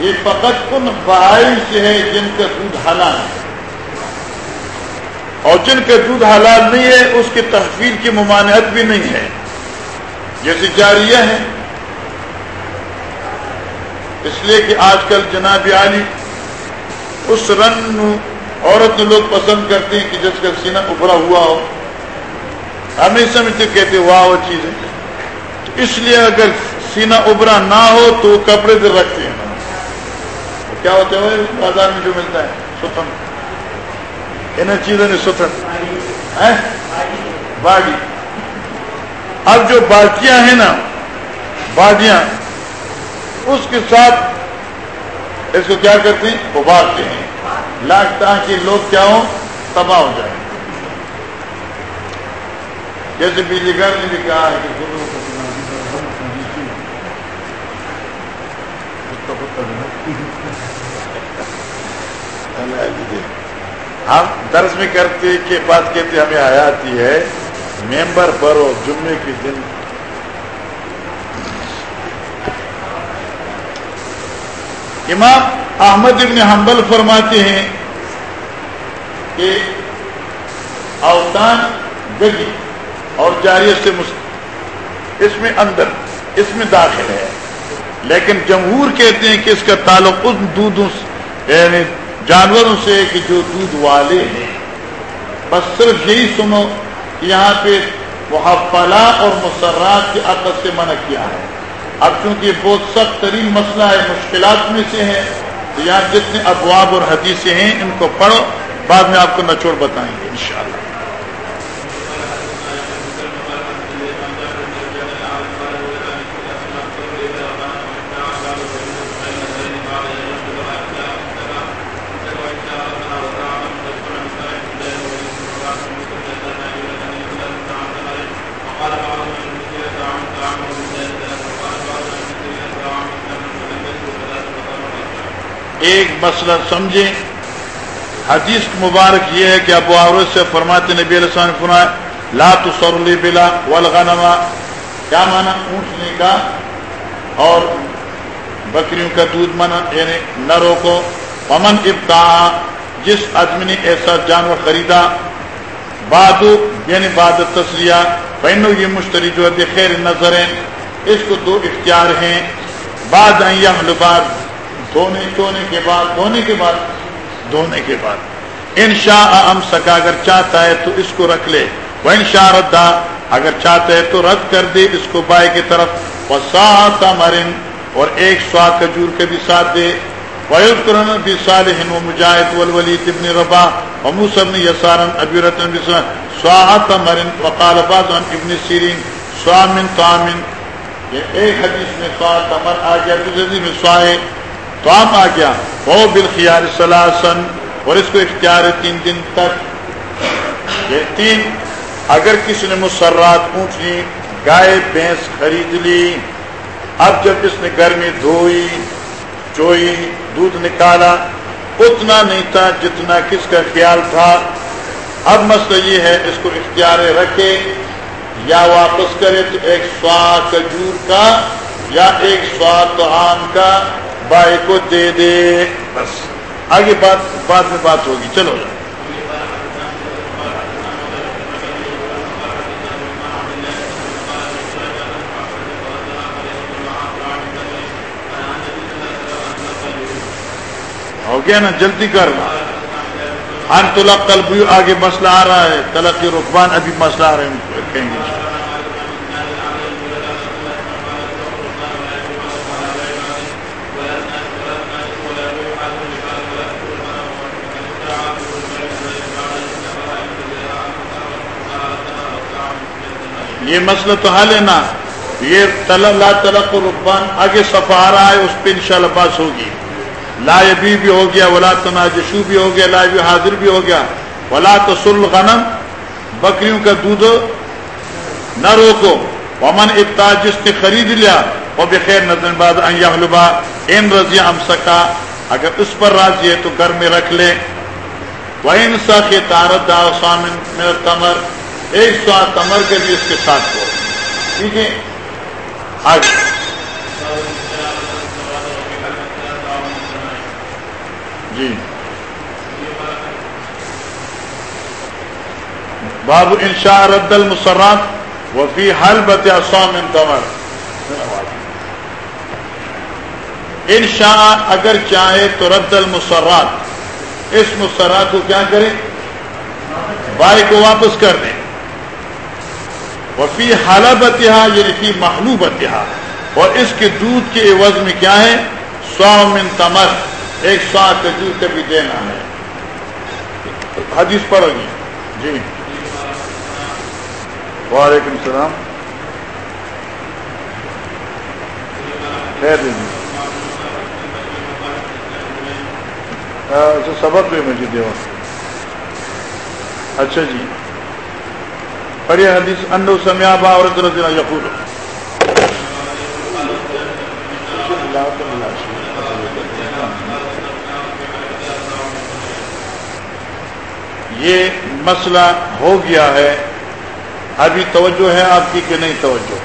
یہ فقط ان فائل سے ہے جن کا دودھ حلال ہے۔ اور جن کا دودھ حلال نہیں ہے، اس کی تحفیل کی ممانعت بھی نہیں ہے۔ جیسے جاریہ ہے اس لیے کہ آج کل جناب عالی اس رنگ عورت لوگ پسند کرتے ہیں کہ جس کا سینہ ابھرا ہوا ہو۔ ہم نہیں سمجھتے، کہتے واہ، وہ چیز ہے۔ اس لیے اگر سینہ ابھرا نہ ہو تو کپڑے دل رکھتے ہیں۔ کیا ہوتا ہے بازار میں جو ملتا ہے ستن ان چیزوں نے ستن باڈی اب جو باٹیاں ہیں نا باڈیاں اس کے ساتھ اس کو کیا کرتے ہیں؟ ابارتے ہیں۔ لگتا کہ لوگ کیا ہوں؟ تباہ ہو جائیں۔ جیسے بجلی گھر نے بھی کہا ہے کہ ہم درس میں کرتے کہ بات کہتے ہمیں آتی ہے، ممبر برو جمعے کے دن۔ امام احمد ابن حنبل فرماتے ہیں کہ اوتان گگی اور جاریت سے اس میں اندر، اس میں داخل ہے۔ لیکن جمہور کہتے ہیں کہ اس کا تعلق ان دودھوں یعنی جانوروں سے کہ جو دودھ والے ہیں۔ بس صرف یہی سنو کہ یہاں پہ محفلہ اور مسرات کی عقل سے منع کیا ہے۔ اب چونکہ بہت سخت ترین مسئلہ ہے، مشکلات میں سے ہے تو یہاں جتنے ابواب اور حدیثیں ہیں، ان کو پڑھو، بعد میں آپ کو نچوڑ بتائیں گے، انشاءاللہ۔ ایک مسئلہ سمجھیں۔ حدیث مبارک یہ ہے کہ ابو عورت سے فرماتے نبی علیہ السلام نے فرمایا، لا تسرلی بلا والغنما کیا مانا اونٹنے کا اور بکریوں کا دودھ منا یعنی نروں کو امن ابتا جس آدمی نے ایسا جانور خریدا بادو یعنی باد تسلیہ بہنوں یہ مشتری جو ہے خیر نظر اس کو دو اختیار ہیں۔ بعد بعد۔ دھونے دھونے کے بعد، دھونے کے بعد، دھونے کے بعد۔ ان شاء ام سکا اگر چاہتا ہے تو اس کو رکھ لے۔ وہ ان شاء ردا اگر چاہتا ہے تو رد کر دے اس کو بائے کی طرف۔ وہ مرن اور ایک سوا کجور کے بھی ساتھ دے۔ ویوز قرآن بھی صالح و مجاہد والولی ابن ربا و موسم یسارن ابی رتن بھی سواہت مرن وقال ابن سیرین سوامن توامن یہ ایک حدیث میں سوا تمر آ گیا دوسرے حدیث میں سوائے تو آپ آ گیا۔ وہ بالخیار سلاسن، اور اس کو اختیار ہے تین دن تک۔ یہ تین، اگر کسی نے مسرات پوچھ لی گائے، بھینس خرید لی، اب جب اس نے گھر میں دھوئی، چوئی، دودھ نکالا، اتنا نہیں تھا جتنا کس کا خیال تھا۔ اب مسئلہ یہ ہے، اس کو اختیار رکھے، یا واپس کرے تو ایک سوا کجور کا، یا ایک سوا تو آم کا۔ بھائی کو دے دے۔ بس۔ آگے بات بعد میں بات ہوگی۔ چلو۔ ہو گیا نا؟ جلدی کر۔ ہن تلق قلب آگے مسئلہ آ رہا ہے۔ تلقی رقبان ابھی مسئلہ آ رہے ہیں کہیں گے۔ یہ مسئلہ تو حل ہے نا۔ یہ لا تلق رقبان آگے صفا رہا ہے، اس پہ انشاءاللہ بات ہوگی۔ لا بھی بھی ہو گیا، ولا تناجشو بھی ہو گیا، لا بھی حاضر بھی ہو گیا۔ ولا تو سل غنم، بکریوں کا دودھ نہ روکو۔ ومن ابتا جس نے خرید لیا، وہ بخیر نظر بعد ان رضی ہم سکا۔ اگر اس پر راضی ہے تو گھر میں رکھ لے۔ وہ ان سخ تارت دا میرا تمر ایک سو تمر کے بھی اس کے ساتھ ہو۔ ٹھیک ہے؟ آگے۔ جی۔ باب انشاء رد المسرات وفی حل بت سوم تمر انشاء اگر چاہے تو رد المسرات۔ اس مسرات کو کیا کریں؟ بھائی کو واپس کر دیں۔ وفی حالت یعنی فی محلوبت اور اس کے دودھ کے عوض میں کیا ہے؟ سو من تمر۔ ایک سو کجور کا بھی دینا ہے۔ حدیث پڑھو گی۔ جی۔ وعلیکم السلام۔ خیر جی۔ سبق بھی مجھے دیو۔ اچھا جی۔ پڑھیے حدیث انو سمیا با عورت رضی اللہ یقول. یہ مسئلہ ہو گیا ہے، ابھی توجہ ہے آپ کی کہ نہیں توجہ؟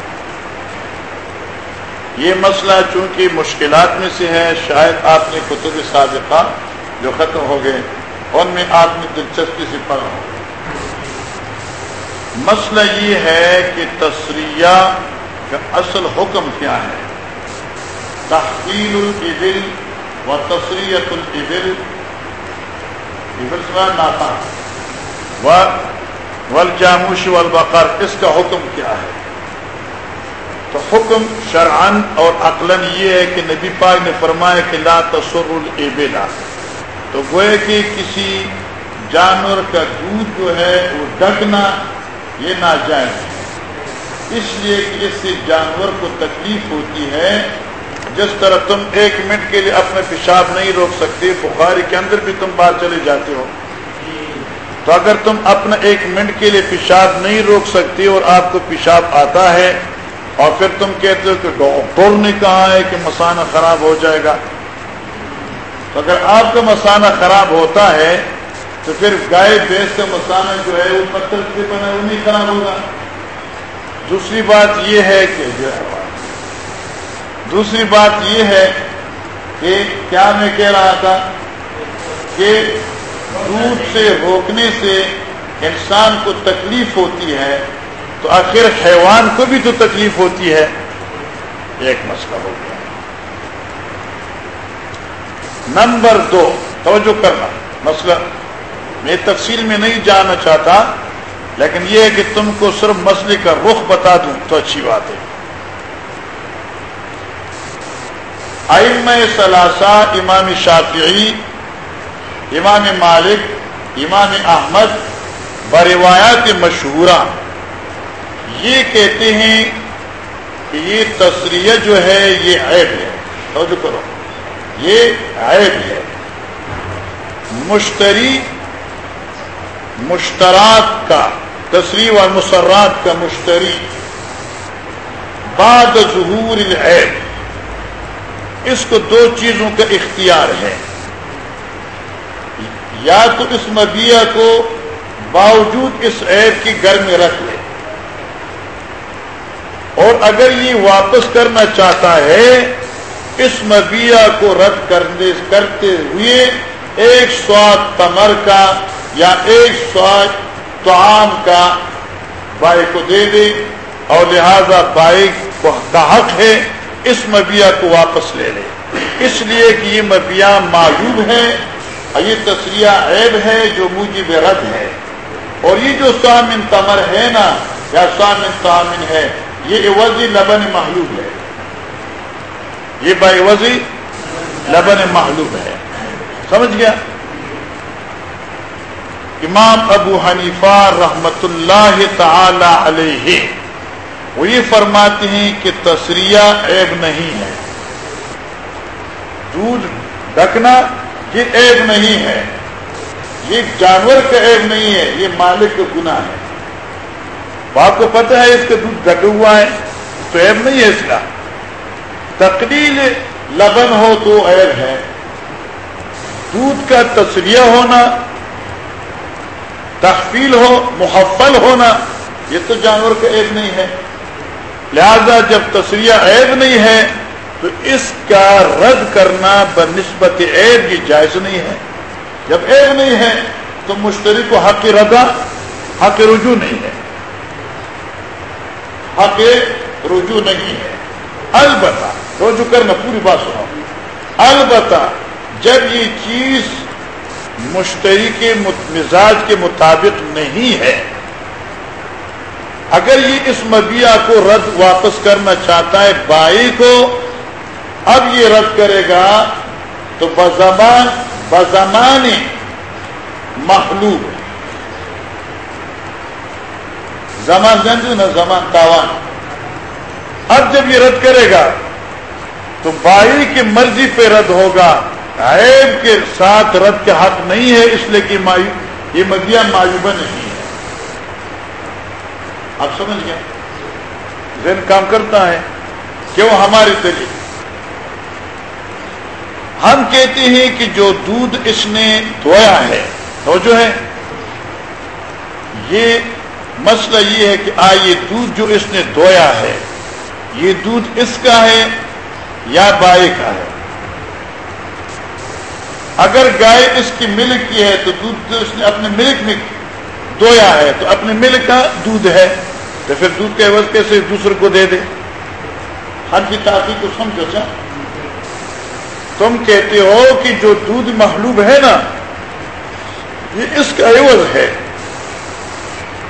یہ مسئلہ چونکہ مشکلات میں سے ہے، شاید آپ نے کتب سابقہ جو ختم ہو گئے، ان میں آپ نے دلچسپی سے پڑھا۔ ہو مسئلہ یہ ہے کہ تصریہ کا اصل حکم کیا ہے؟ تحقیل البل و تصریت البل ناتا والجاموش والبقر، اس کا حکم کیا ہے؟ تو حکم شرعن اور عقلن یہ ہے کہ نبی پاک نے فرمایا کہ لا تصر البلا تو گوئے کہ کسی جانور کا دودھ جو ہے وہ ڈکنا یہ ناجائز اس لیے کہ اس سے جانور کو تکلیف ہوتی ہے، جس طرح تم ایک منٹ کے لیے اپنے پیشاب نہیں روک سکتے، بخاری کے اندر بھی تم باہر چلے جاتے ہو۔ تو اگر تم اپنا ایک منٹ کے لیے پیشاب نہیں روک سکتے اور آپ کو پیشاب آتا ہے، اور پھر تم کہتے ہو کہ ڈاکٹر نے کہا ہے کہ مسانہ خراب ہو جائے گا۔ تو اگر آپ کا مسانہ خراب ہوتا ہے تو پھر گائے بھینس کا مسانہ جو ہے وہ پتھر سے بنا وہ نہیں خراب ہوگا۔ دوسری بات یہ ہے کہ جو دوسری بات یہ ہے کہ کیا میں کہہ رہا تھا کہ دودھ سے روکنے سے انسان کو تکلیف ہوتی ہے، تو آخر حیوان کو بھی تو تکلیف ہوتی ہے۔ ایک مسئلہ ہو گیا۔ نمبر دو، توجہ کرنا۔ مسئلہ میں تفصیل میں نہیں جانا چاہتا، لیکن یہ ہے کہ تم کو صرف مسئلے کا رخ بتا دوں، تو اچھی بات ہے۔ ائم ثلاثہ، امام شافعی، امام مالک، امام احمد، بروایات مشہورہ۔ یہ کہتے ہیں کہ یہ تصریح جو ہے، یہ عیب ہے۔ توجہ کرو، یہ عیب ہے۔ مشتری مشترات کا تصریح اور مسرات کا مشتری۔ بعد ظہور العیب اس کو دو چیزوں کا اختیار ہے۔ یا تو اس مبیہ کو باوجود اس عیب کی گھر میں رکھ لے۔ اور اگر یہ واپس کرنا چاہتا ہے، اس مبیہ کو رد کرنے، کرتے ہوئے ایک سواد تمر کا یا ایک سواد تعام کا بائی کو دے دے اور لہذا بائک کا حق ہے، اس مبیا کو واپس لے لے۔ اس لیے کہ یہ مبیا معیوب ہے، اور یہ تصریہ عیب ہے جو مجھے بے رد ہے۔ اور یہ جو سامن تمر ہے نا، یا سامن سامن ہے، یہ عوضی لبن محلوب ہے۔ یہ با عوضی لبن محلوب ہے۔ سمجھ گیا؟ امام ابو حنیفہ رحمت اللہ تعالی علیہ وہ یہ فرماتے ہیں کہ تصریہ عیب نہیں ہے۔ دودھ ڈکنا یہ عیب نہیں ہے۔ یہ جانور کا عیب نہیں ہے، یہ مالک کا گناہ ہے۔ آپ کو پتہ ہے اس کا دودھ ڈک ہوا ہے تو عیب نہیں ہے اس کا۔ تقلیل لبن ہو تو عیب ہے۔ دودھ کا تصریہ ہونا تخفیل ہو محفل ہونا، یہ تو جانور کا عیب نہیں ہے۔ لہذا جب تصریہ عیب نہیں ہے، تو اس کا رد کرنا بنسبت عیب یہ جائز نہیں ہے۔ جب عیب نہیں ہے، تو مشتری کو حق ردا حق رجوع نہیں ہے۔ حق رجوع نہیں ہے۔ البتہ، رجوع کرنا پوری بات سنا البتہ، جب یہ چیز مشتری کے مزاج کے مطابق نہیں ہے۔ اگر یہ اس مبیا کو رد واپس کرنا چاہتا ہے بائی کو، اب یہ رد کرے گا تو بزمان بزمان محلوب زمان جنجو نہ زمان تاوان۔ اب جب یہ رد کرے گا تو بائی کی مرضی پہ رد ہوگا۔ عیب کے ساتھ رد کے حق نہیں ہے، اس لیے کہ یہ مدیہ معیوبہ نہیں ہے۔ آپ سمجھ گئے؟ ذہن کام کرتا ہے، کیوں؟ ہماری طریقے ہم کہتے ہیں کہ جو دودھ اس نے دھویا ہے تو جو ہے؟ یہ مسئلہ یہ ہے کہ آئیے دودھ جو اس نے دھویا ہے، یہ دودھ اس کا ہے یا بائے کا ہے؟ اگر گائے اس کی ملک کی ہے تو دودھ اس نے اپنے ملک میں دویا ہے، تو اپنے ملک کا دودھ ہے۔ تو پھر دودھ کے عوض کیسے دوسرے کو دے دے؟ ہر کی تاخیر کو سمجھو سا تم کہتے ہو کہ جو دودھ محلوب ہے نا، یہ اس کا عوض ہے۔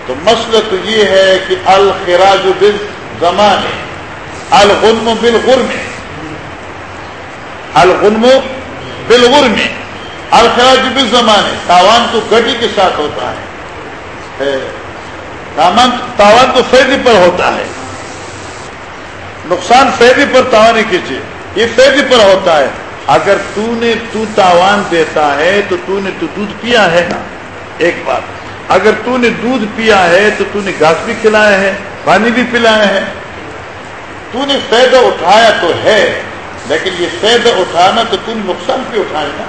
تو مسئلہ تو یہ ہے کہ الخراج بل زمانے الغنم بالغر میں الغنم بالغر میں الخراج بل زمانے تاوان تو گڈی کے ساتھ ہوتا ہے۔ تاوان تو فیدی پر ہوتا ہے۔ نقصان فیدی پر تاوان کیجیے۔ یہ فیدی پر ہوتا ہے۔ اگر تو نے تو تاوان دیتا ہے تو تو نے تو دودھ پیا ہے۔ نا ایک بات۔ اگر تو نے دودھ پیا ہے تو تو نے گھاس بھی کھلایا ہے، پانی بھی پلایا ہے۔ تو نے فائدہ اٹھایا تو ہے۔ لیکن یہ فائدہ اٹھانا تو تم نقصان بھی اٹھائے گا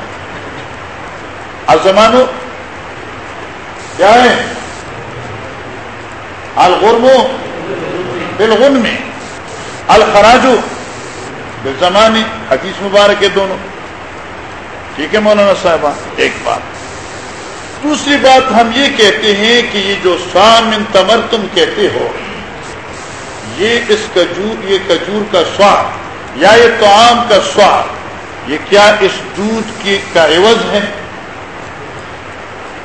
ازمانو کیا ہے الغرمو بالغن میں الخراجو زمانے حدیث مبارک ہے دونوں۔ ٹھیک ہے مولانا صاحبہ، ایک بات۔ دوسری بات ہم یہ کہتے ہیں کہ یہ جو سوامن تمر تم کہتے ہو، یہ اس کجور یہ کجور کا سواد۔ یا یہ تو آم کا سواد، یہ کیا اس دودھ کی کا عوض ہے؟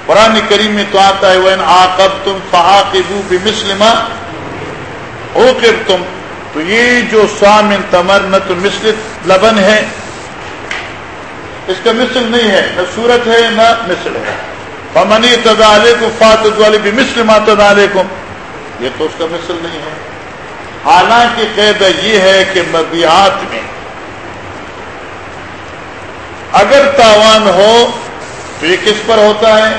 قرآن کریم میں تو آتا ہے وہ آب تم فہاقبو بسلما او کر تم تو یہ جو سوامن تمر نہ تو مثل لبن ہے، اس کا مثل نہیں ہے، نہ صورت ہے، نہ مثل ہے۔ فمنی تدالے کو فاتد والے بھی مثل ما تدالے کو یہ تو اس کا مثل نہیں ہے۔ حالانکہ قید یہ ہے کہ مبیات میں اگر تاوان ہو تو یہ کس پر ہوتا ہے؟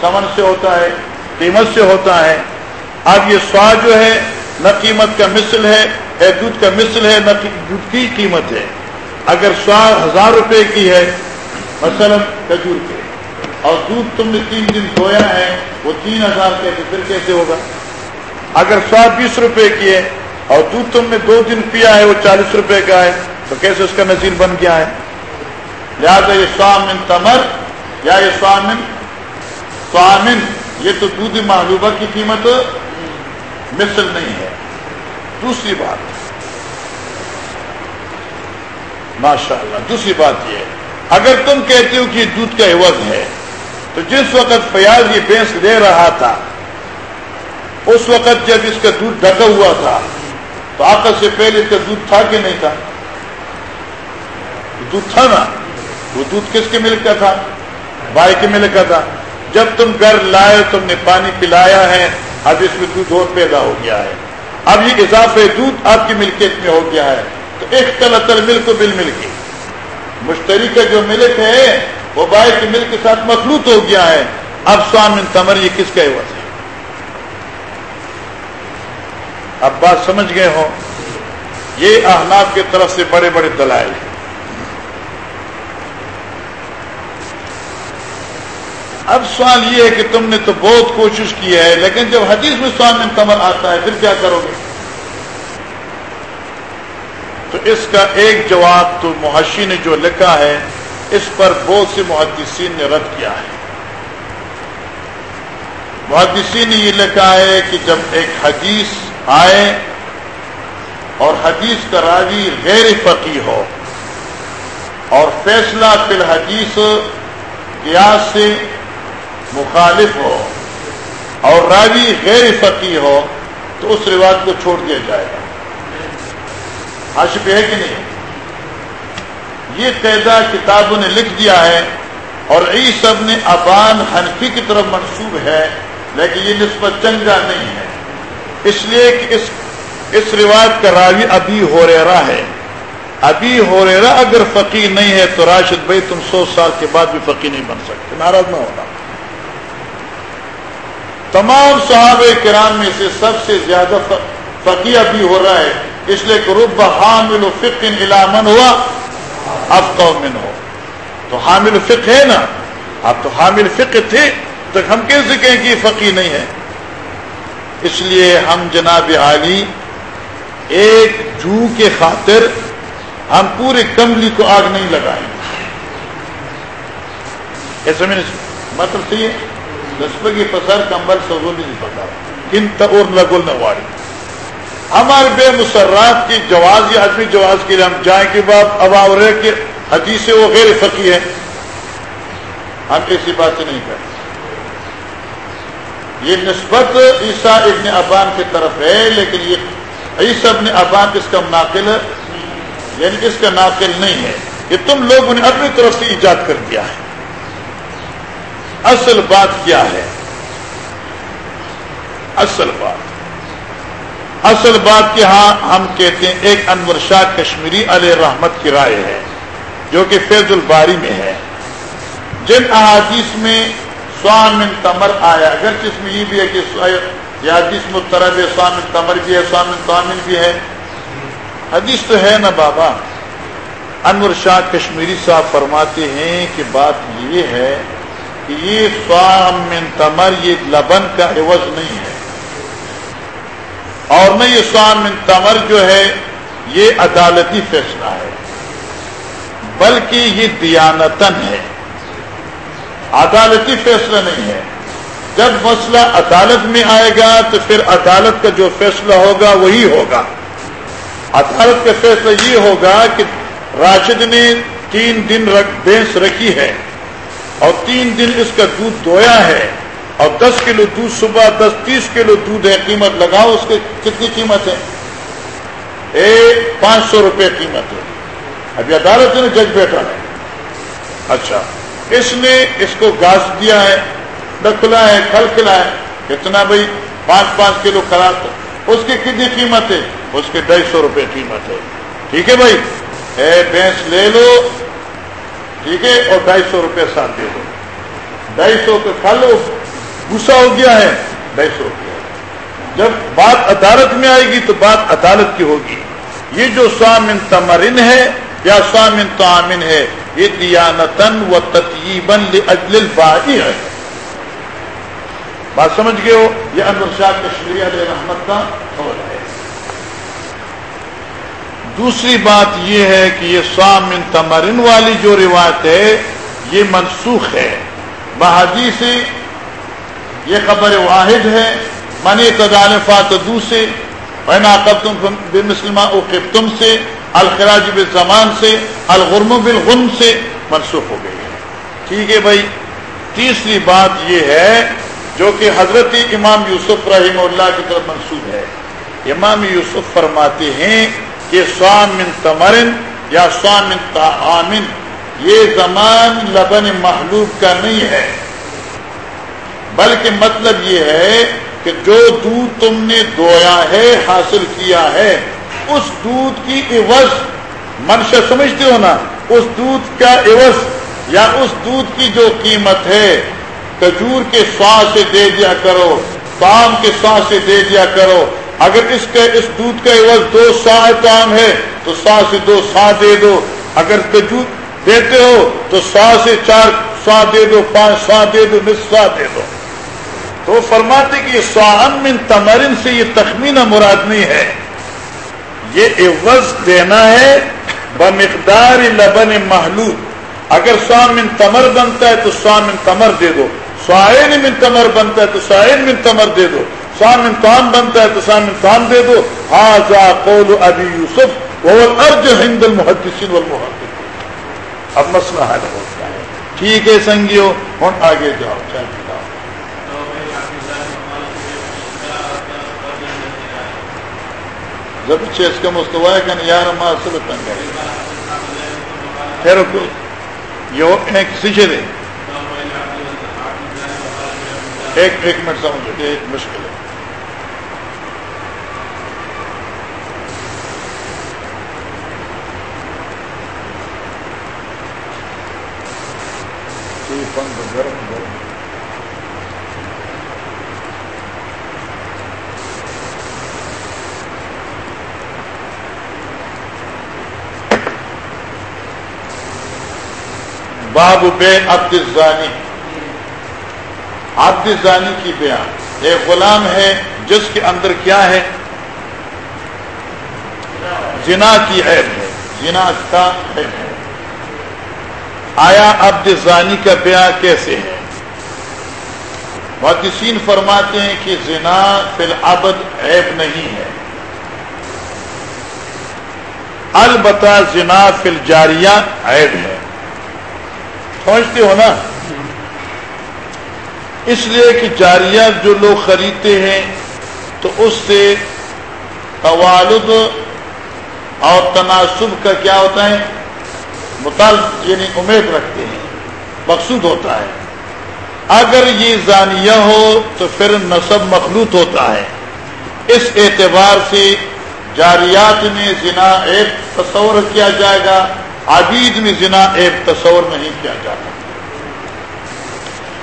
سمن سے ہوتا ہے، قیمت سے ہوتا ہے۔ اب یہ سواد جو ہے، نہ قیمت کا مثل ہے دودھ کا مثل ہے، نہ دودھ کی قیمت ہے۔ اگر سو ہزار روپے کی ہے، مثلا کھجور کے۔ اور دودھ تم نے تین دن دھویا ہے، وہ تین ہزار کے پھر کیسے ہوگا؟ اگر سو بیس روپے کی ہے اور دودھ تم نے دو دن پیا ہے، وہ چالیس روپے کا ہے۔ تو کیسے اس کا نظیر بن گیا ہے؟ لہٰذا یہ سوامن تمر، یا یہ سوامن سوامن یہ تو دودھ محبوبہ کی قیمت مثل نہیں ہے۔ دوسری بات۔ ماشاء اللہ دوسری بات یہ اگر تم کہتے ہو کہ دودھ کا عوض ہے، تو جس وقت فیاض یہ بھینس دے رہا تھا، اس وقت جب اس کا دودھ ڈھکا ہوا تھا تو آقا سے پہلے اس کا دودھ تھا کہ نہیں تھا؟ دودھ تھا نا؟ وہ دودھ کس کے ملک کا تھا؟ بھائی کے ملک کا تھا۔ جب تم گھر لائے تم نے پانی پلایا ہے، اب اس میں دودھ اور پیدا ہو گیا ہے۔ اب یہ اضافہ دودھ آپ کی ملکیت میں ہو گیا ہے۔ تو ایک تل ملک بل ملکی مشتری کا جو ملک ہے، وہ بائی کے ملک کے ساتھ مخلوط ہو گیا ہے۔ اب سوامن تمر یہ کس کا عوض ہے؟ اب بات سمجھ گئے ہو یہ احناب کی طرف سے بڑے بڑے دلائل ہیں۔ اب سوال یہ ہے کہ تم نے تو بہت کوشش کی ہے، لیکن جب حدیث میں سوال میں کمر آتا ہے، پھر کیا کرو گے؟ تو اس کا ایک جواب تو محشی نے جو لکھا ہے، اس پر بہت سے محدثین نے رد کیا ہے۔ محدثین نے یہ لکھا ہے کہ جب ایک حدیث آئے اور حدیث کا راوی غیر فقی ہو اور فیصلہ فی الحدیث قیاس سے مخالف ہو اور راوی غیر فقی ہو تو اس رواج کو چھوڑ دیا جائے گا۔ حاشف ہے کہ نہیں؟ یہ قیدا کتابوں نے لکھ دیا ہے اور ای سب نے ابان حنفی کی طرف منسوب ہے، لیکن یہ نسبت چنگا نہیں ہے۔ اس لیے کہ اس اس رواج کا راوی ابھی ہو رہا ہے۔ ابھی ہو رہا اگر فقیر نہیں ہے تو راشد بھائی تم سو سال کے بعد بھی فقیر نہیں بن سکتے، ناراض نہ ہونا۔ تمام صحابہ کرام میں سے سب سے زیادہ فقیہ بھی ہو رہا ہے، اس لیے کہ رب حامل فکن علامن ہوا؟ اب قومن ہو۔ تو حامل فق ہے نا؟ اب تو حامل فق تھے، تو ہم کیسے کہیں کہ فقی نہیں ہے؟ اس لیے ہم جناب عالی ایک جو کے خاطر ہم پورے کملی کو آگ نہیں لگائیں ایسا میں مطلب صحیح ہے نسب کی پسر کمبل سب نہیں پتا کن اور لگول نواڑی ہمارے بے مسرات کی جواز یا آدمی جواز کے لیے ہم جائیں کہ بات اب آورے کہ حدیث وہ غیر فقی ہے ہم ایسی بات نہیں کرتے۔ یہ نسبت عیسیٰ ابن ابان کی طرف ہے، لیکن یہ عیسیٰ ابن ابان اس کا ناقل ہے یعنی اس کا ناقل نہیں ہے کہ تم لوگوں نے اپنی طرف سے ایجاد کر دیا ہے۔ اصل بات کیا ہے؟ اصل بات۔ اصل بات کہ ہاں ہم کہتے ہیں، ایک انور شاہ کشمیری علیہ رحمت کی رائے ہے، جو کہ فیض الباری میں ہے۔ جن احادیث میں سوامن تمر آیا۔ اگر جس میں یہ بھی ہے کہ یا حدیث مترب ہے سوامن تمر بھی ہے سوامن توامن بھی ہے۔ حدیث تو ہے نا بابا۔ انور شاہ کشمیری صاحب فرماتے ہیں کہ بات یہ ہے کہ یہ سوام تمر، یہ لبن کا عوض نہیں ہے۔ اور نہ یہ سوام من تمر جو ہے، یہ عدالتی فیصلہ ہے، بلکہ یہ دیانتن ہے۔ عدالتی فیصلہ نہیں ہے۔ جب مسئلہ عدالت میں آئے گا تو پھر عدالت کا جو فیصلہ ہوگا وہی ہوگا۔ عدالت کا فیصلہ یہ ہوگا کہ راشد نے تین دن بھینس رکھی ہے اور تین دن اس کا دودھ دھویا ہے اور دس کلو دودھ صبح دس، تیس کلو دودھ ہے، قیمت لگاؤ اس کی کتنی قیمت ہے؟ ایک پانچ سو روپے قیمت ہے۔ ابھی عدالت نے جج بیٹھا ہے۔ اچھا۔ اس نے اس کو گاس دیا ہے کھلا ہے کھل کھلا ہے۔ کتنا بھائی، پانچ پانچ کلو کرا اس کی کتنی قیمت ہے؟ اس کے ڈھائی سو روپے قیمت ہے۔ ٹھیک ہے بھائی؟ اے بھینس، لے لو۔ ٹھیک ہے؟ اور ڈھائی سو روپے ساتھ دے دو۔ ڈھائی سو کے کھا لو۔ گسا ہو گیا ہے۔ ڈھائی سو روپیہ جب بات عدالت میں آئے گی تو بات عدالت کی ہوگی۔ یہ جو سوامن تمرن ہے یا سوامن تعمن ہے، یہ دیانتن و تطیبن اجل ہے۔ بات سمجھ گئے ہو؟ یہ انور شاہ کشمیری علیہ رحمت کا قول ہے۔ دوسری بات یہ ہے کہ یہ سوامن تمرن والی جو روایت ہے، یہ منسوخ ہے۔ بحادی سے یہ خبر واحد ہے۔ منی تدال فاتدو سے بنا تم بے مسلمہ اوقب تم سے الخراج زمان سے، الغرم بالغن سے منسوخ ہو گئی ہے۔ ٹھیک ہے بھائی۔ تیسری بات یہ ہے جو کہ حضرت امام یوسف رحیم اللہ کی طرف منسوخ ہے۔ امام یوسف فرماتے ہیں کہ سوام من تمرن یا سوام من تعامن یہ زمان لبن محلوب کا نہیں ہے۔ بلکہ مطلب یہ ہے کہ جو دودھ تم نے دویا ہے، حاصل کیا ہے اس دودھ کی عوض، منشا سمجھتے ہو نا؟ اس دودھ کا عوض یا اس دودھ کی جو قیمت ہے کجور کے سوا سے دے دیا کرو پام کے سوا سے دے دیا کرو۔ اگر اس کے، اس دودھ کا عوض دو سا کام ہے، تو سا سے دو سا دے دو۔ اگر کجور دیتے ہو، تو سا سے چار سا دے دو، پانچ سا دے دو نصفا دے دو۔ تو فرماتے کہ یہ من تمرن سے یہ تخمینہ مراد نہیں ہے۔ یہ عوض دینا ہے بمقدار لبن محلوب اگر سوامن تمر بنتا ہے تو سوامن تمر دے دو۔ سوائن من تمر بنتا ہے تو سوائن من تمر دے دو۔ سوامن تام بنتا ہے تو سوامن تام دے دو۔ ہاں قول ابی یوسف ارج ہند المحدثین والمحدثین اب مسئلہ حل ہوتا ہے ٹھیک ہے سنگیو ہوں آگے جاؤ۔ چاہیے جب چیز کا مستوا ہے کہ یار ماں سے تنگ خیر یہ سیکھے دے ایک ایک منٹ سمجھ ایک مشکل ہے گرم باب بے عبد الزانی۔ عبد الزانی کی بیان۔ ایک غلام ہے، جس کے اندر کیا ہے؟ جنا کی عیب ہے۔ جنا کا عیب ہے۔ آیا عبد زانی کا بیاہ کیسے ہے؟ محدثین فرماتے ہیں کہ زنا فی العبد عیب نہیں ہے۔ البتہ زنا فی الجاریہ عیب ہے۔ سمجھتے ہو نا۔ اس لیے کہ جاریہ جو لوگ خریدتے ہیں، تو اس سے توالد اور تناسب کا کیا ہوتا ہے؟ مطالب یعنی امید رکھتے ہیں، مقصود ہوتا ہے۔ اگر یہ زانیہ ہو، تو پھر نصب مخلوط ہوتا ہے۔ اس اعتبار سے جاریات میں زنا ایک تصور کیا جائے گا۔ عبید میں زنا ایک تصور نہیں کیا جاتا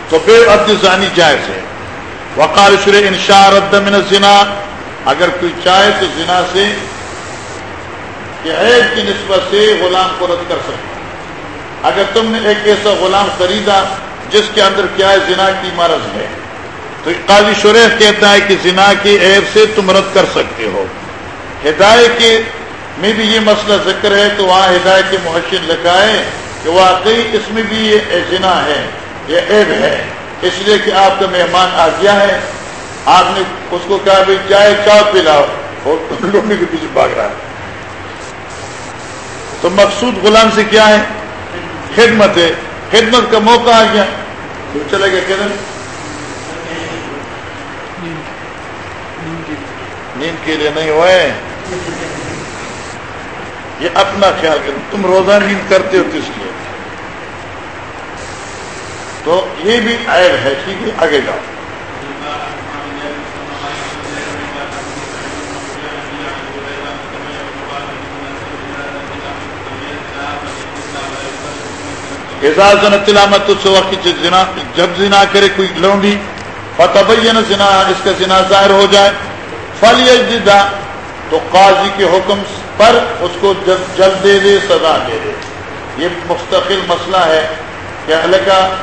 تو پھر عبد زانی جائز ہے۔ وقال شر انشاء رد من الزنا، اگر کوئی چاہے تو زنا سے کہ عیب کی نسبت سے غلام کو رد کر سکتا۔ اگر تم نے ایک ایسا غلام خریدا جس کے اندر کیا ہے زنا کی مرض ہے، تو قاضی شریف کہتا ہے کہ زنا کی عیب سے تم رد کر سکتے ہو۔ ہدایت کے میں بھی یہ مسئلہ ذکر ہے تو وہاں ہدایت کے محشر لکھا ہے کہ واقعی اس میں بھی یہ زنا ہے، یہ عیب ہے۔ اس لیے کہ آپ کا مہمان آ گیا ہے۔ آپ نے اس کو کہا بھی چائے چاہ پلاؤ۔ کے پیچھے بھاگ رہا ہے۔ تو مقصود غلام سے کیا ہے؟ خدمت ہے۔ خدمت کا موقع آ گیا۔ تو چلے گیا کہ نیند کے لیے نہیں ہوئے۔ یہ اپنا خیال کرو، تم روزہ نیند کرتے ہو کس لیے؟ تو یہ بھی عیب ہے، ٹھیک ہے، آگے جاؤ۔ اعزاز تلامت اس وقت جب زنا کرے کوئی لونڈی فتح زنا، اس کا زنا ظاہر ہو جائے۔ فل یجدہ تو قاضی کے حکم پر اس کو جلد دے دے، سزا دے دے۔ یہ مستقل مسئلہ ہے کہ کا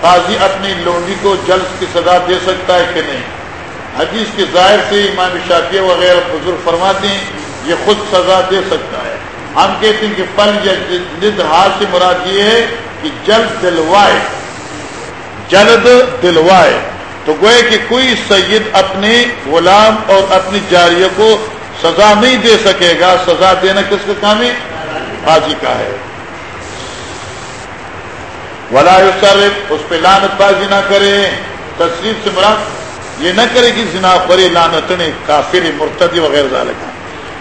قاضی اپنی لونڈی کو جلد کی سزا دے سکتا ہے کہ نہیں۔ حدیث کے ظاہر سے امام شافیہ وغیرہ بزرگ فرماتے ہیں، یہ خود سزا دے سکتا ہے۔ ہم کہتے ہیں کہ پل یا جد ہاتھ سے مراد یہ ہے کہ جلد دلوائے۔ جلد دلوائے۔ تو گوئے کہ کوئی سید اپنے غلام اور اپنی جاریہ کو سزا نہیں دے سکے گا، سزا دینا کس کا کام ہے؟ حاجی کا ہے۔ ولا صرف اس پہ لانت بازی نہ کرے تصریف سے مراد یہ نہ کرے کہ زنا پری لانت نے کافر مرتدی وغیرہ ذالکہ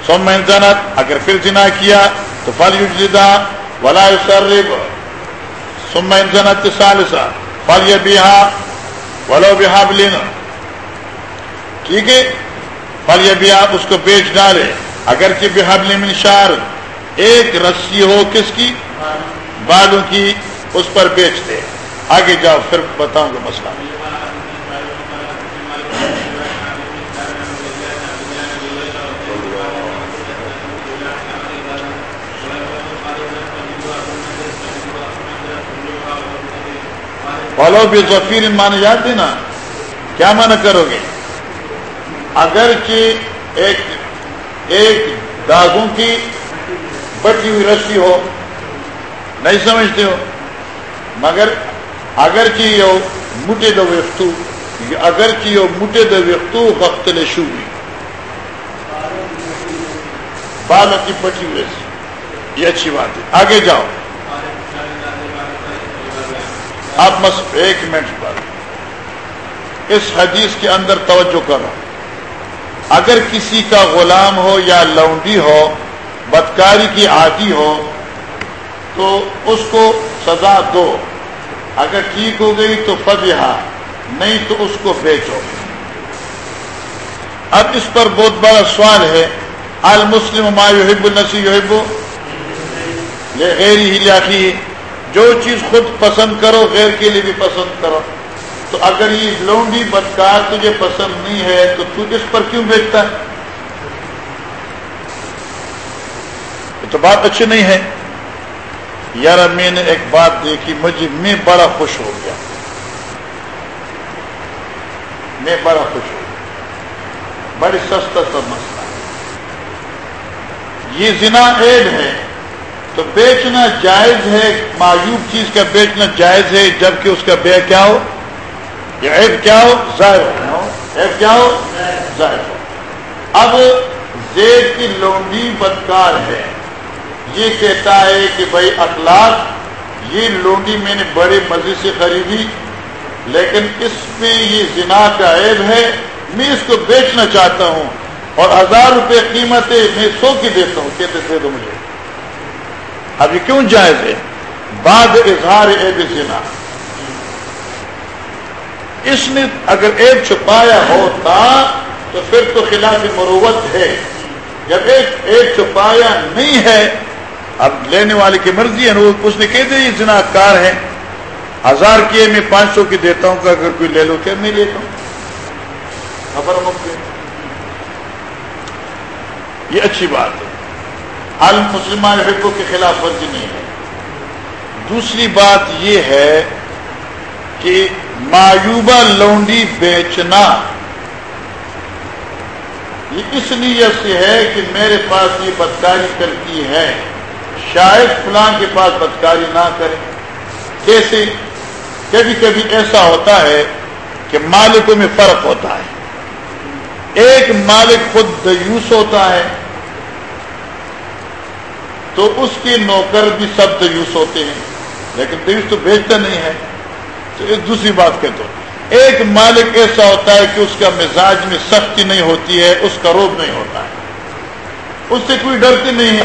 سوم انسانت اگر پھر زنا کیا تو فل یجلدہ ولا صرف ثم انسانت ثالثہ فل یہ یبیہا ولو بحابلن ٹھیک ہے؟ فل بھی آپ اس کو بیچ ڈالے اگر کہ بحبل من شار، ایک رسی ہو کس کی؟ بالوں کی اس پر بیچ دے آگے جاؤ، پھر بتاؤں گا مسئلہ۔ فالو بھی ظفیر مانے یاد دینا۔ کیا مانا کرو گے؟ اگرچہ ایک ایک داغوں کی بٹی ہوئی رسی ہو، نہیں سمجھتے ہو، مگر اگرچہ یہ مٹے دو وقتو اگرچہ یہ مٹے دو وقتو وقت لشوی بالوں کی بٹی ہوئی رسی۔ یہ اچھی بات ہے۔ آگے جاؤ۔ آپ بس ایک منٹ پر اس حدیث کے اندر توجہ کرو۔ اگر کسی کا غلام ہو یا لونڈی ہو، بدکاری کی عادی ہو، تو اس کو سزا دو۔ اگر ٹھیک ہو گئی تو فضا نہیں تو اس کو بیچو۔ اب اس پر بہت بڑا سوال ہے، المسلم ما یحب النسی یحب؟ غیر ہی جو چیز خود پسند کرو، غیر کے لیے بھی پسند کرو۔ تو اگر یہ لونڈی بدکار تجھے پسند نہیں ہے تو تو اس پر کیوں بیچتا ہے؟ تو بات اچھی نہیں ہے۔ یار میں نے ایک بات دیکھی، مجھے، میں بڑا خوش ہو گیا۔ میں بڑا خوش ہو گیا۔ بڑی سستا سا مسئلہ۔ یہ زنا ایڈ ہے۔ تو بیچنا جائز ہے، معیوب چیز کا بیچنا جائز ہے، جبکہ اس کا بے کیا ہو؟ یا عیب کیا ہو؟ ظاہر ہو۔ عیب کیا ہو؟ ظاہر ہو۔ اب زید کی لونڈی بدکار ہے۔ یہ کہتا ہے کہ بھائی اخلاق، یہ لونڈی میں نے بڑے مزے سے خریدی، لیکن اس میں یہ زنا کا عیب ہے۔ میں اس کو بیچنا چاہتا ہوں اور ہزار روپے قیمت ہے میں سو کی دیتا ہوں۔ کہتے دے دو مجھے۔ ابھی کیوں جائز ہے؟ بعد اظہار عیب زنا۔ اس نے اگر ایک چھپایا ہوتا تو پھر تو خلاف مروت ہے۔ جب ایک ایک چھپایا نہیں ہے، اب لینے والے کی مرضی ہے۔ اس نے کہہ دیا یہ جنا کار ہے ہزار کیے میں پانچ سو کی دیتا ہوں کہ اگر کوئی لے لو کیا میں لیتا ہوں خبر یہ اچھی بات ہے۔ المسلمان حقوق کے خلاف ورزی نہیں ہے۔ دوسری بات یہ ہے کہ مایوبہ لونڈی بیچنا۔ یہ اس لیے سے ہے کہ میرے پاس یہ بدکاری کرتی ہے۔ شاید فلاں کے پاس بدکاری نہ کرے۔ کیسے کبھی کبھی ایسا ہوتا ہے کہ مالکوں میں فرق ہوتا ہے۔ ایک مالک خود دیوس ہوتا ہے، تو اس کے نوکر بھی سب دیوس ہوتے ہیں، لیکن دیوس تو بیچتا نہیں ہے۔ تو ایک دوسری بات کہتے ایک مالک ایسا ہوتا ہے کہ اس کا مزاج میں سختی نہیں ہوتی ہے، اس کا روب نہیں ہوتا ہے۔ اس سے کوئی ڈرتی نہیں ہے۔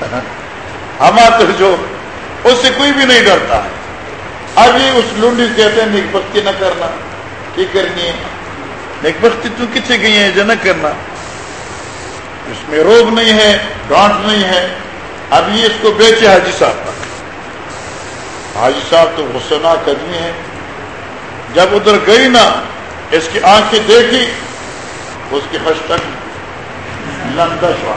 ہمارا تو جو، اس سے کوئی بھی نہیں ڈرتا۔ ہے ابھی اس لنڈی کہتے ہیں، نیک بختی نہ کرنا۔ کی کرنی ہے؟ نیک بختی تو کتنے گئی ہے، جو نہ کرنا۔ اس میں روگ نہیں ہے ڈانٹ نہیں ہے۔ اب یہ اس کو بیچے حاجی صاحب۔ حاجی صاحب تو غصناک آدمی ہے۔ جب ادھر گئی نا، اس کی آنکھیں دیکھی، اس کی تک لندش ہوا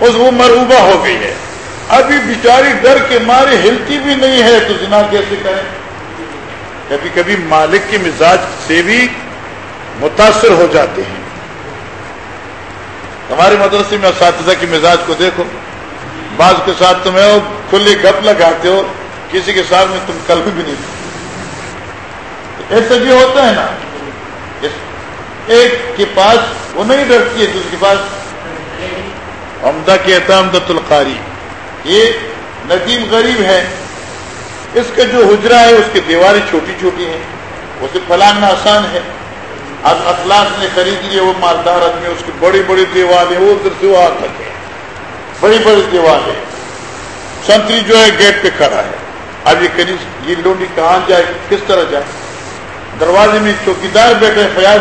اس وہ مرعوبہ ہو گئی ہے۔ ابھی بیچاری ڈر کے مارے ہلتی بھی نہیں ہے تو جنا کیسے کریں کبھی کبھی مالک کے مزاج سے بھی متاثر ہو جاتے ہیں۔ ہمارے مدرسے میں اساتذہ کے مزاج کو دیکھو۔ بعض کے ساتھ تمہیں کھلی گپ لگاتے ہو۔ کسی کے ساتھ میں تم کل بھی نہیں ایسے بھی ہوتا ہے نا۔ ایک کے پاس وہ نہیں ڈرتی ہے، دوسرے کے پاس۔ عمدہ کہتا امدت القاری۔ یہ ندیم غریب ہے۔ اس کا جو حجرا ہے، اس کی دیواریں چھوٹی چھوٹی ہیں۔ اسے پھیلانا آسان ہے۔ اب اخلاق نے خرید لیے وہ مالدار آدمی اس کی بڑی بڑی دیواریں وہ ادھر سے وہ تک ہے۔ بڑی بڑی دیواریں سنتری جو ہے، گیٹ پہ کھڑا ہے۔ اب یہ کنیز یہ لونڈی کہاں جائے؟ کس طرح جائے؟ دروازے میں چوکیدار بیٹھے فیاض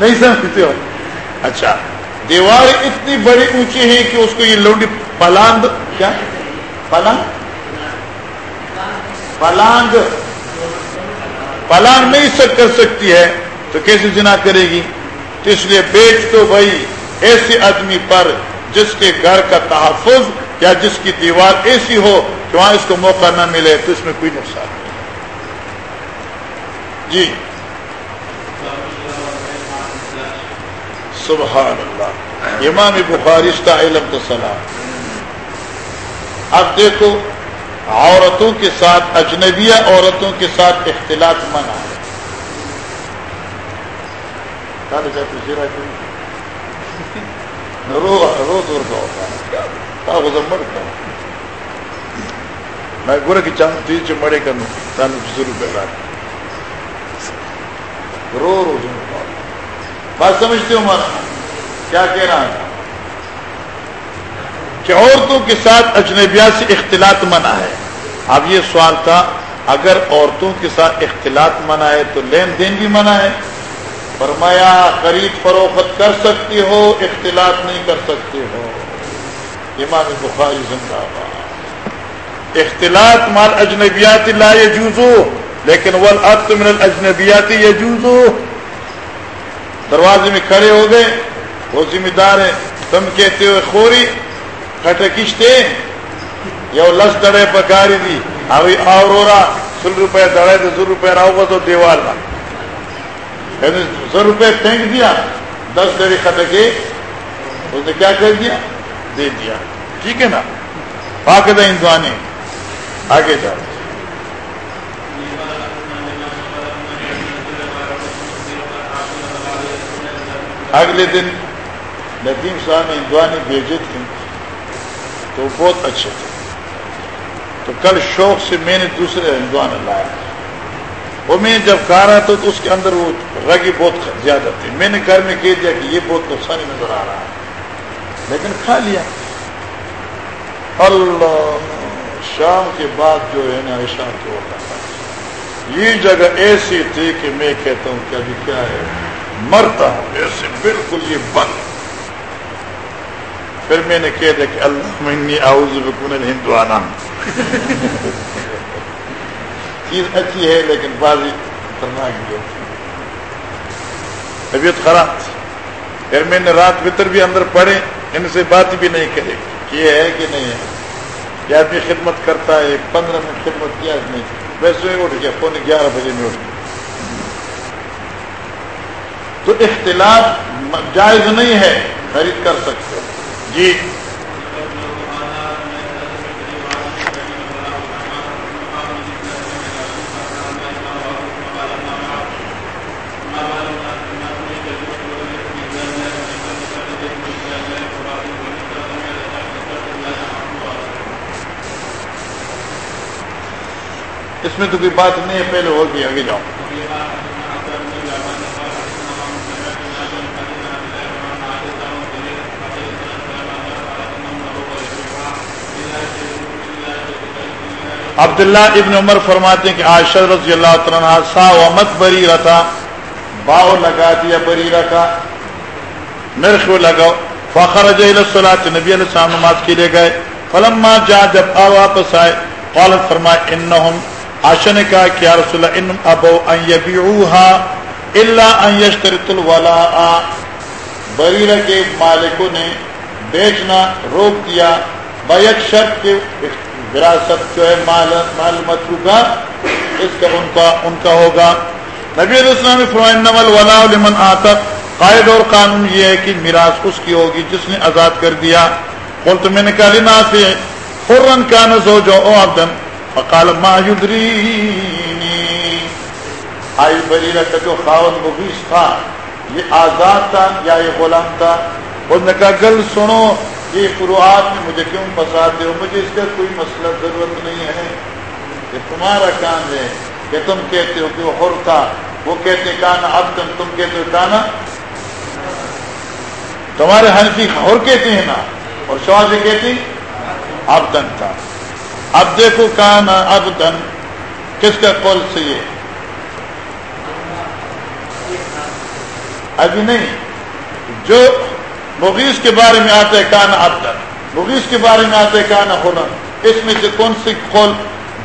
نہیں سمجھتے ہو؟ اچھا دیوار اتنی بڑی اونچی ہے کہ اس کو یہ لونڈی پلاند کیا؟ پلنگ پلانگ۔ پلانگ نہیں سک کر سکتی ہے، تو کیسے جنا کرے گی؟ تو اس لیے بیچ تو بھائی ایسے آدمی پر جس کے گھر کا تحفظ یا جس کی دیوار ایسی ہو کہ وہاں اس کو موقع نہ ملے تو اس میں کوئی نقصان نہیں۔ جی۔ سبحان اللہ۔ امام بخارشتہ علم سلام اب دیکھو، عورتوں کے ساتھ اجنبیہ عورتوں کے ساتھ اختلاط منع ہے۔ میں گرے کی چاند تیز مڑے کر روپے رو رو بات سمجھتے ہو مانا؟ کیا کہہ رہا تھا کہ عورتوں کے ساتھ اجنبیا سے اختلاط منع ہے۔ اب یہ سوال تھا، اگر عورتوں کے ساتھ اختلاط منع ہے تو لین دین بھی منع ہے؟ فرمایا خرید فروخت کر سکتی ہو، اختلاط نہیں کر سکتے ہو۔ امام بخاری زندہ اختلاط مال اجنبیات لا يجوزو لیکن ولعت من الاجنبیات يجوزو دروازے میں کھڑے ہو گئے، وہ ذمہ دار ہے تم کہتے ہوئے خوری کھٹکشتے یا لس دڑے پکاری دی۔ ابھی اور سل روپے دڑے تو سو روپے رہو گا تو دیوار کا یعنی سو روپے پھینک دیا، دس دڑی کھٹکے اس نے کیا کر دیا؟ دے دیا۔ ٹھیک ہے نا؟ پاکدہ ہندوانی آگے جا اگلے دن ندیم صاحب نے ہندوانی بھیجے تھے، تو بہت اچھے تھے۔ تو کل شوق سے میں نے دوسرے ہندوان لایا۔ وہ میں جب کھا رہا تھا تو اس کے اندر وہ رگی بہت زیادہ تھی۔ میں نے گھر میں کہہ دیا کہ یہ بہت نقصانی نظر آ رہا ہے، لیکن کھا لیا۔ اللہ شام کے بعد جو ہے نا شام کے وقت یہ جگہ ایسی تھی کہ میں کہتا ہوں کہ ابھی کیا ہے؟ مرتا ہوں۔ ایسے بالکل یہ بند۔ پھر میں نے کہہ دیا کہ اللہ منی آؤز بکن ہندوانا چیز اچھی ہے لیکن بازی خطرناک جو طبیعت خراب تھی۔ پھر میں نے رات بھیتر بھی اندر پڑے ان سے بات بھی نہیں کرے کہ یہ ہے کہ نہیں ہے۔ یا آدمی خدمت کرتا ہے پندرہ منٹ خدمت کیا نہیں ویسے اٹھ گیا، پونے گیارہ بجے میں اٹھ گیا۔ تو اختلاف جائز نہیں ہے، خرید کر سکتے جی۔ اس میں تو کوئی بات نہیں ہے، پہلے ہو گیا آگے جاؤ۔ عبداللہ ابن عمر فرماتے ہیں کہ عاشر رضی اللہ تعالیٰ سا و مت بری رہا باؤ لگا دیا بری رکھا میرے کو لگاؤ۔ فخر نبی علیہ السلام نماز کے لیے گئے۔ فلم جا جب آ واپس آئے، قالت فرمائے ان آشا نے کہا کہ یا رسول اللہ، ان ابو ان یبیعوها الا ان یشترط الولاء۔ بریرہ کے مالکوں نے بیچنا، روک دیا۔ بیک شرط کے وراثت جو ہے، مال مال متروکا اس کا ان کا ان کا ہوگا۔ نبی علیہ السلام نے فرمایا، انما الولاء لمن آتق قائد اور قانون یہ ہے کہ میراث اس کی ہوگی جس نے آزاد کر دیا۔ قلت میں نے کہا لنافع حرن کان زوجو او عبدن۔ فقال ما یدرینی آئی بریرہ کا جو خاون مغیش تھا، یہ آزاد تھا یا یہ غلام تھا؟ اس نے کہا، گل سنو، یہ فروعات میں مجھے کیوں پساتے ہو؟ مجھے اس کا کوئی مسئلہ ضرورت نہیں ہے۔ کہ تمہارا کام ہے کہ تم کہتے ہو کہ وہ حر تھا۔ وہ کہتے کانا اب تم تم کہتے ہو کانا تمہارے حنفی حر کہتے ہیں نا، اور شوازی کہتی اب دن تھا۔ اب دیکھو کانا اب دن کس کا قول سے یہ؟ ابھی نہیں، جو مغیث کے بارے میں آتے کان ابدن مغیث کے بارے میں آتے کان ہونا اس میں سے کون سی قول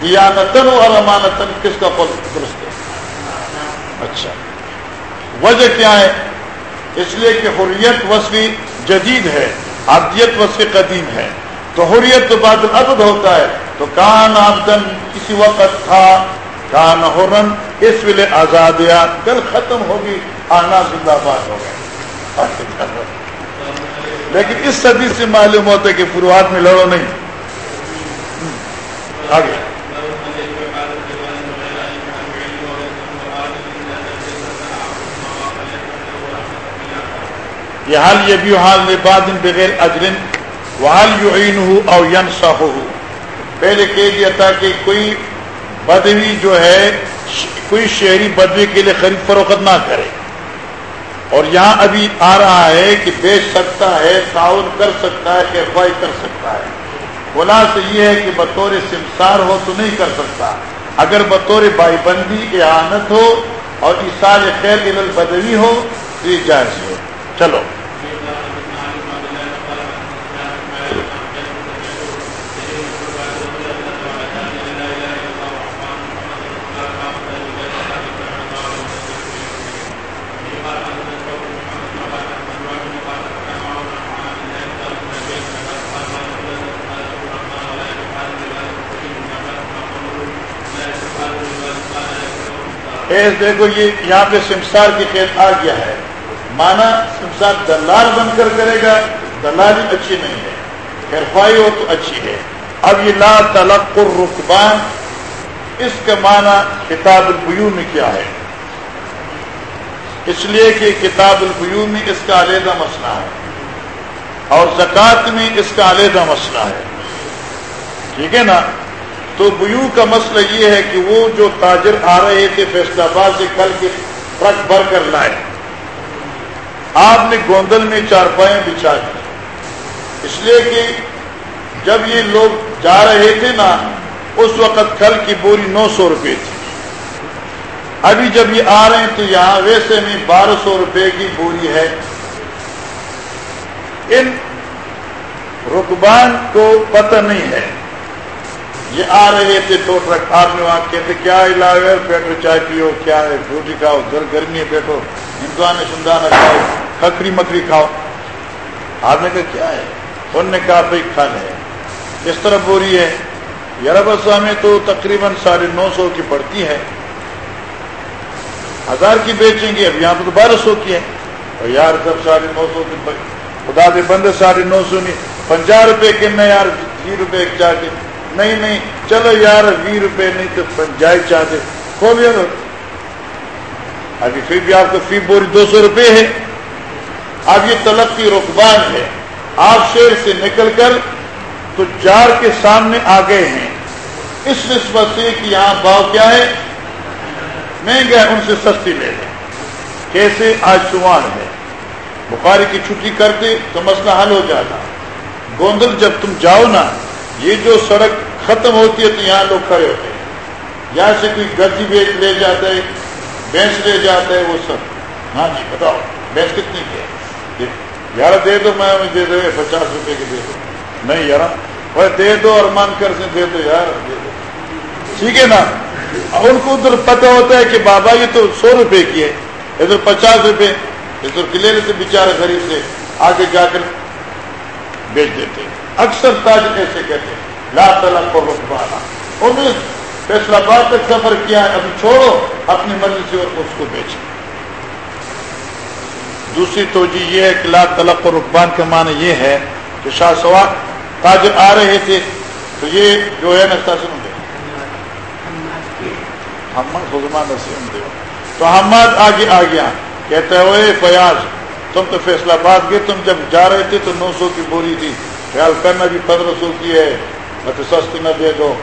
دیانتن اور امانتن کس کا قول درست ہے؟ اچھا وجہ کیا ہے؟ اس لیے کہ حریت وصفی جدید ہے ابدیت وصف قدیم ہے، تو حریت تو بعد العبد ہوتا ہے تو کان آبدن کسی وقت تھا، کان ہرن اس ویلے آزادیا کل ختم ہوگی، آنا زندہ باد ہو گئے لیکن اس صدی سے معلوم ہوتا ہے کہ فروعات میں لڑو نہیں۔ آگے۔ یہ حال یہ بھی حال میں بادن بغیر اجرن وحال یعین ہو اور ین ہو پہلے کہہ دیا تھا کہ کوئی بدوی جو ہے، کوئی شہری بدوی کے لیے خرید فروخت نہ کرے۔ اور یہاں ابھی آ رہا ہے کہ بیچ سکتا ہے، تعاون کر سکتا ہے، کہ کر سکتا ہے۔ بلا سے یہ ہے کہ بطور سمسار ہو تو نہیں کر سکتا۔ اگر بطور بائی بندی اعانت ہو اور اشار خیر بدوی ہو تو یہ جائز ہو چلو۔ دیکھو یہ یہاں پہ سمسار کی خیر آ گیا ہے۔ مانا سمسار دلال بن کر کرے گا، دلالی اچھی نہیں ہے۔ خیرفائی ہو تو اچھی ہے۔ اب یہ لا تلق الرکبان، اس کا معنی کتاب البیو میں کیا ہے؟ اس لیے کہ کتاب البیو میں اس کا علیحدہ مسئلہ ہے۔ اور زکوٰۃ میں اس کا علیحدہ مسئلہ ہے۔ ٹھیک ہے نا؟ تو بیو کا مسئلہ یہ ہے کہ وہ جو تاجر آ رہے تھے فیصلہ آباد سے، کل کے ٹرک بھر کر لائے۔ آپ نے گوندل میں چارپائیں بچھا دی اس لیے کہ جب یہ لوگ جا رہے تھے نا، اس وقت کل کی بوری نو سو روپے تھی۔ ابھی جب یہ آ رہے ہیں تو یہاں، ویسے میں بارہ سو روپے کی بوری ہے۔ ان رکبان کو پتہ نہیں ہے۔ یہ آ رہے تھے تو ٹرک آپ نے وہاں کہتے کیا علاج ہے بیٹھو چائے پیو، کیا ہے روٹی کھاؤ گھر گرمی ہے بیٹھو، ہندوان سندانا کھاؤ، کھکری مکری کھاؤ. آپ نے کہا، کیا ہے؟ انہوں نے کہا، بھائی کھا ہے اس طرح بوری ہے. یار بسا میں تو تقریباً ساڑھے نو سو کی پڑتی ہے. ہزار کی بیچیں گے، اب یہاں پہ تو بارہ سو کی ہے. اور یار سب ساڑھے نو سو کی خدا دے بندے، ساڑھے نو سو نہیں پنجا روپے کے نہ یار، بیس روپے چاہ کے نہیں نہیں، چلو یار بیس روپے نہیں تو پنجائے چاہتے کھو لیا ابھی پھر بھی آپ کو فی بوری دو سو روپے ہے اب یہ طلب کی رقبان ہے۔ آپ شیر سے نکل کر تو جار کے سامنے آ گئے ہیں۔ اس نسبت سے کہ یہاں بھاؤ کیا ہے؟ مہنگا ہے، ان سے سستی لے لیں۔ کیسے؟ آج سوار ہے۔ بخاری کی چھٹی کرتے تو مسئلہ حل ہو جاتا۔ گوندل جب تم جاؤ نا یہ جو سڑک ختم ہوتی ہے تو یہاں لوگ کھڑے ہوتے ہیں۔ یہاں سے کوئی گردی بیچ لے جاتا ہے بھینس لے جاتا ہے، وہ سب۔ ہاں جی بتاؤ بھینس کتنی کی ہے؟ یار دے دو، میں دے دو پچاس روپے کی دے دو۔ نہیں یار وہ دے دو اور مان کر سے دے دو یار، دے دو۔ ٹھیک ہے نا؟ ان کو ادھر پتہ ہوتا ہے کہ بابا یہ تو سو روپے کی ہے۔ ادھر پچاس روپے، ادھر کلے سے بےچارے غریب سے آگے جا کر بیچ دیتے اکثر تاج ایسے کہتے لا تعالیٰ کو رکبانا انہوں فیصلہ باد تک سفر کیا ہے ابھی چھوڑو، اپنی مرضی سے اور اس کو بیچے دوسری توجہ یہ ہے کہ لا طلب اور رقبان کا معنی یہ ہے کہ شاہ سوار تاجر آ رہے تھے، تو یہ جو ہے نا سن دے. تو حماد آگے آ گیا، کہتا ہے وہ فیاض، تم تو فیصلہ باد گئے، تم جب جا رہے تھے تو نو سو کی بوری تھی۔ خیال کرنا بھی پندرہ سو کی ہے، میں تو سستی نہ دے دو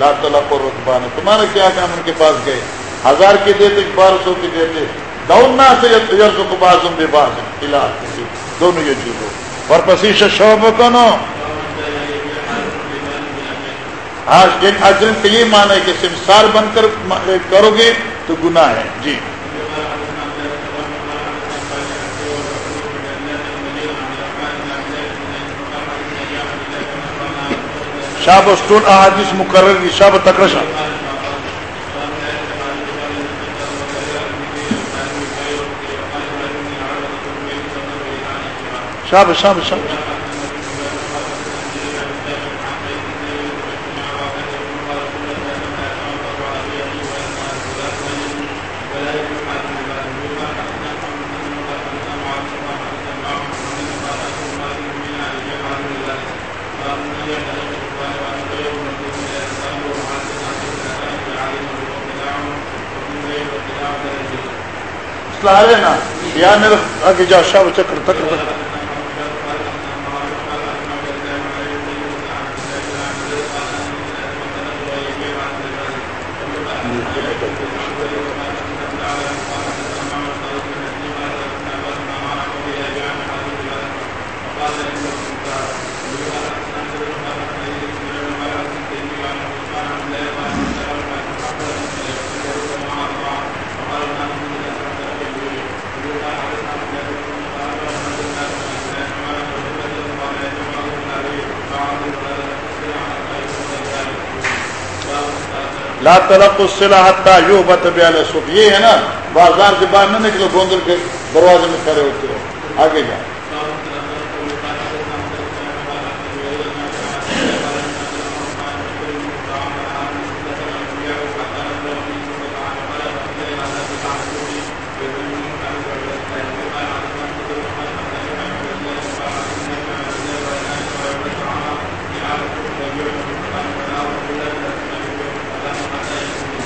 لاکھ تعالیٰ کو رقبان تمہارا کیا کام ان کے پاس گئے؟ ہزار کی دیتے بارہ سو کی دیتے۔ دوڑنا سے یرسو کو بازم بے باز علاج دونوں یہ چیز ہو اور پسیش شعب کنو۔ آج ایک اجرم کا یہ مانا ہے کہ سمسار بن کر کرو گے تو گناہ ہے۔ جی۔ شاب اسٹون احادیث مقرر کی شاب تکرشا شاب شاب شاب شاب نا یا میرے آگے جا شاہ چکر تکر تکر لا تلق الصلاح حتى يهبط بها السوق یہ ہے نا، بازار کے باہر نہ نکلو گوندل کے دروازے میں کھڑے ہوتے ہو آگے جاؤ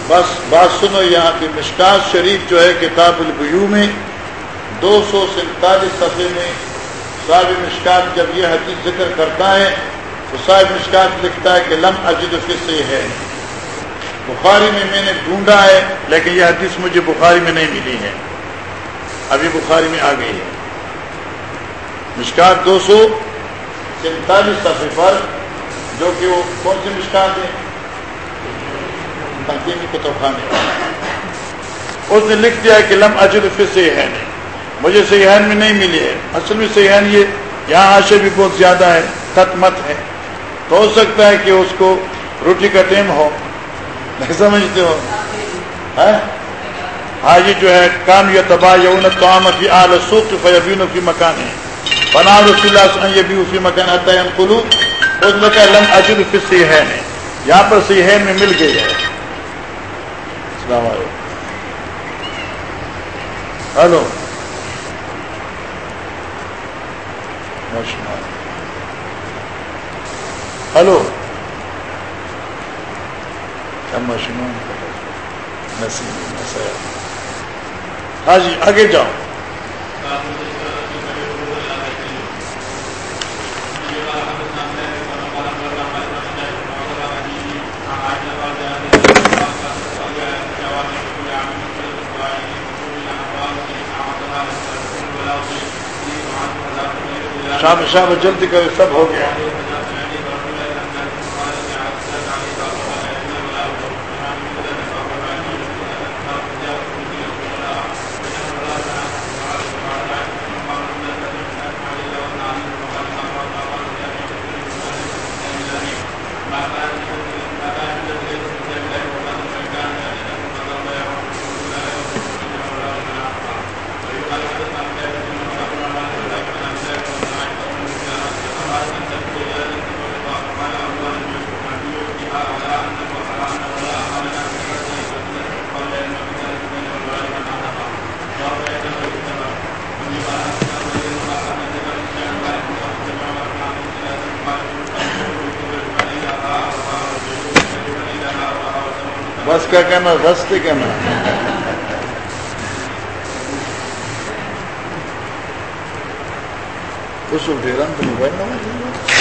بس بات سنو، یہاں کی مشکات شریف جو ہے کتاب البیو میں دو سو سینتالیس صفحے میں صاحب مشکات جب یہ حدیث ذکر کرتا ہے تو صاحب مشکات لکھتا ہے کہ لم اجد سے ہے بخاری میں میں نے ڈھونڈا ہے، لیکن یہ حدیث مجھے بخاری میں نہیں ملی ہے۔ ابھی بخاری میں آ گئی ہے۔ مشکات دو سو سینتالیس صفحے پر جو کہ وہ کون سی مشکات ہے تنظیمی کتب خانے اس نے لکھ دیا کہ لم اجد پھر سے ہے مجھے سیاحین میں نہیں ملی ہے۔ اصل میں سیاحین یہ یہاں آشے بھی بہت زیادہ ہے خط ہے تو ہو سکتا ہے کہ اس کو روٹی کا ٹائم ہو۔ نہیں سمجھتے ہو؟ ہاں؟, ہاں، یہ جو ہے کام یا تباہ یون کام فی آل سوخ فیبین فی مکان ہے۔ بنا رسول اللہ یہ بھی اسی مکان آتا ہے ہم کلو اس میں کہ لم اجد پھر سیاحین ہے یہاں پر سیاحین میں مل گئی ہے۔ السلام علیکم۔ ہلو۔ ہلو۔ مشنون ہاں جی آگے جاؤ۔ شام شام جلدی کرے سب ہو گیا بس کا کہنا رستے کہنا۔ اس کو ڈیرا تو موبائل نمبر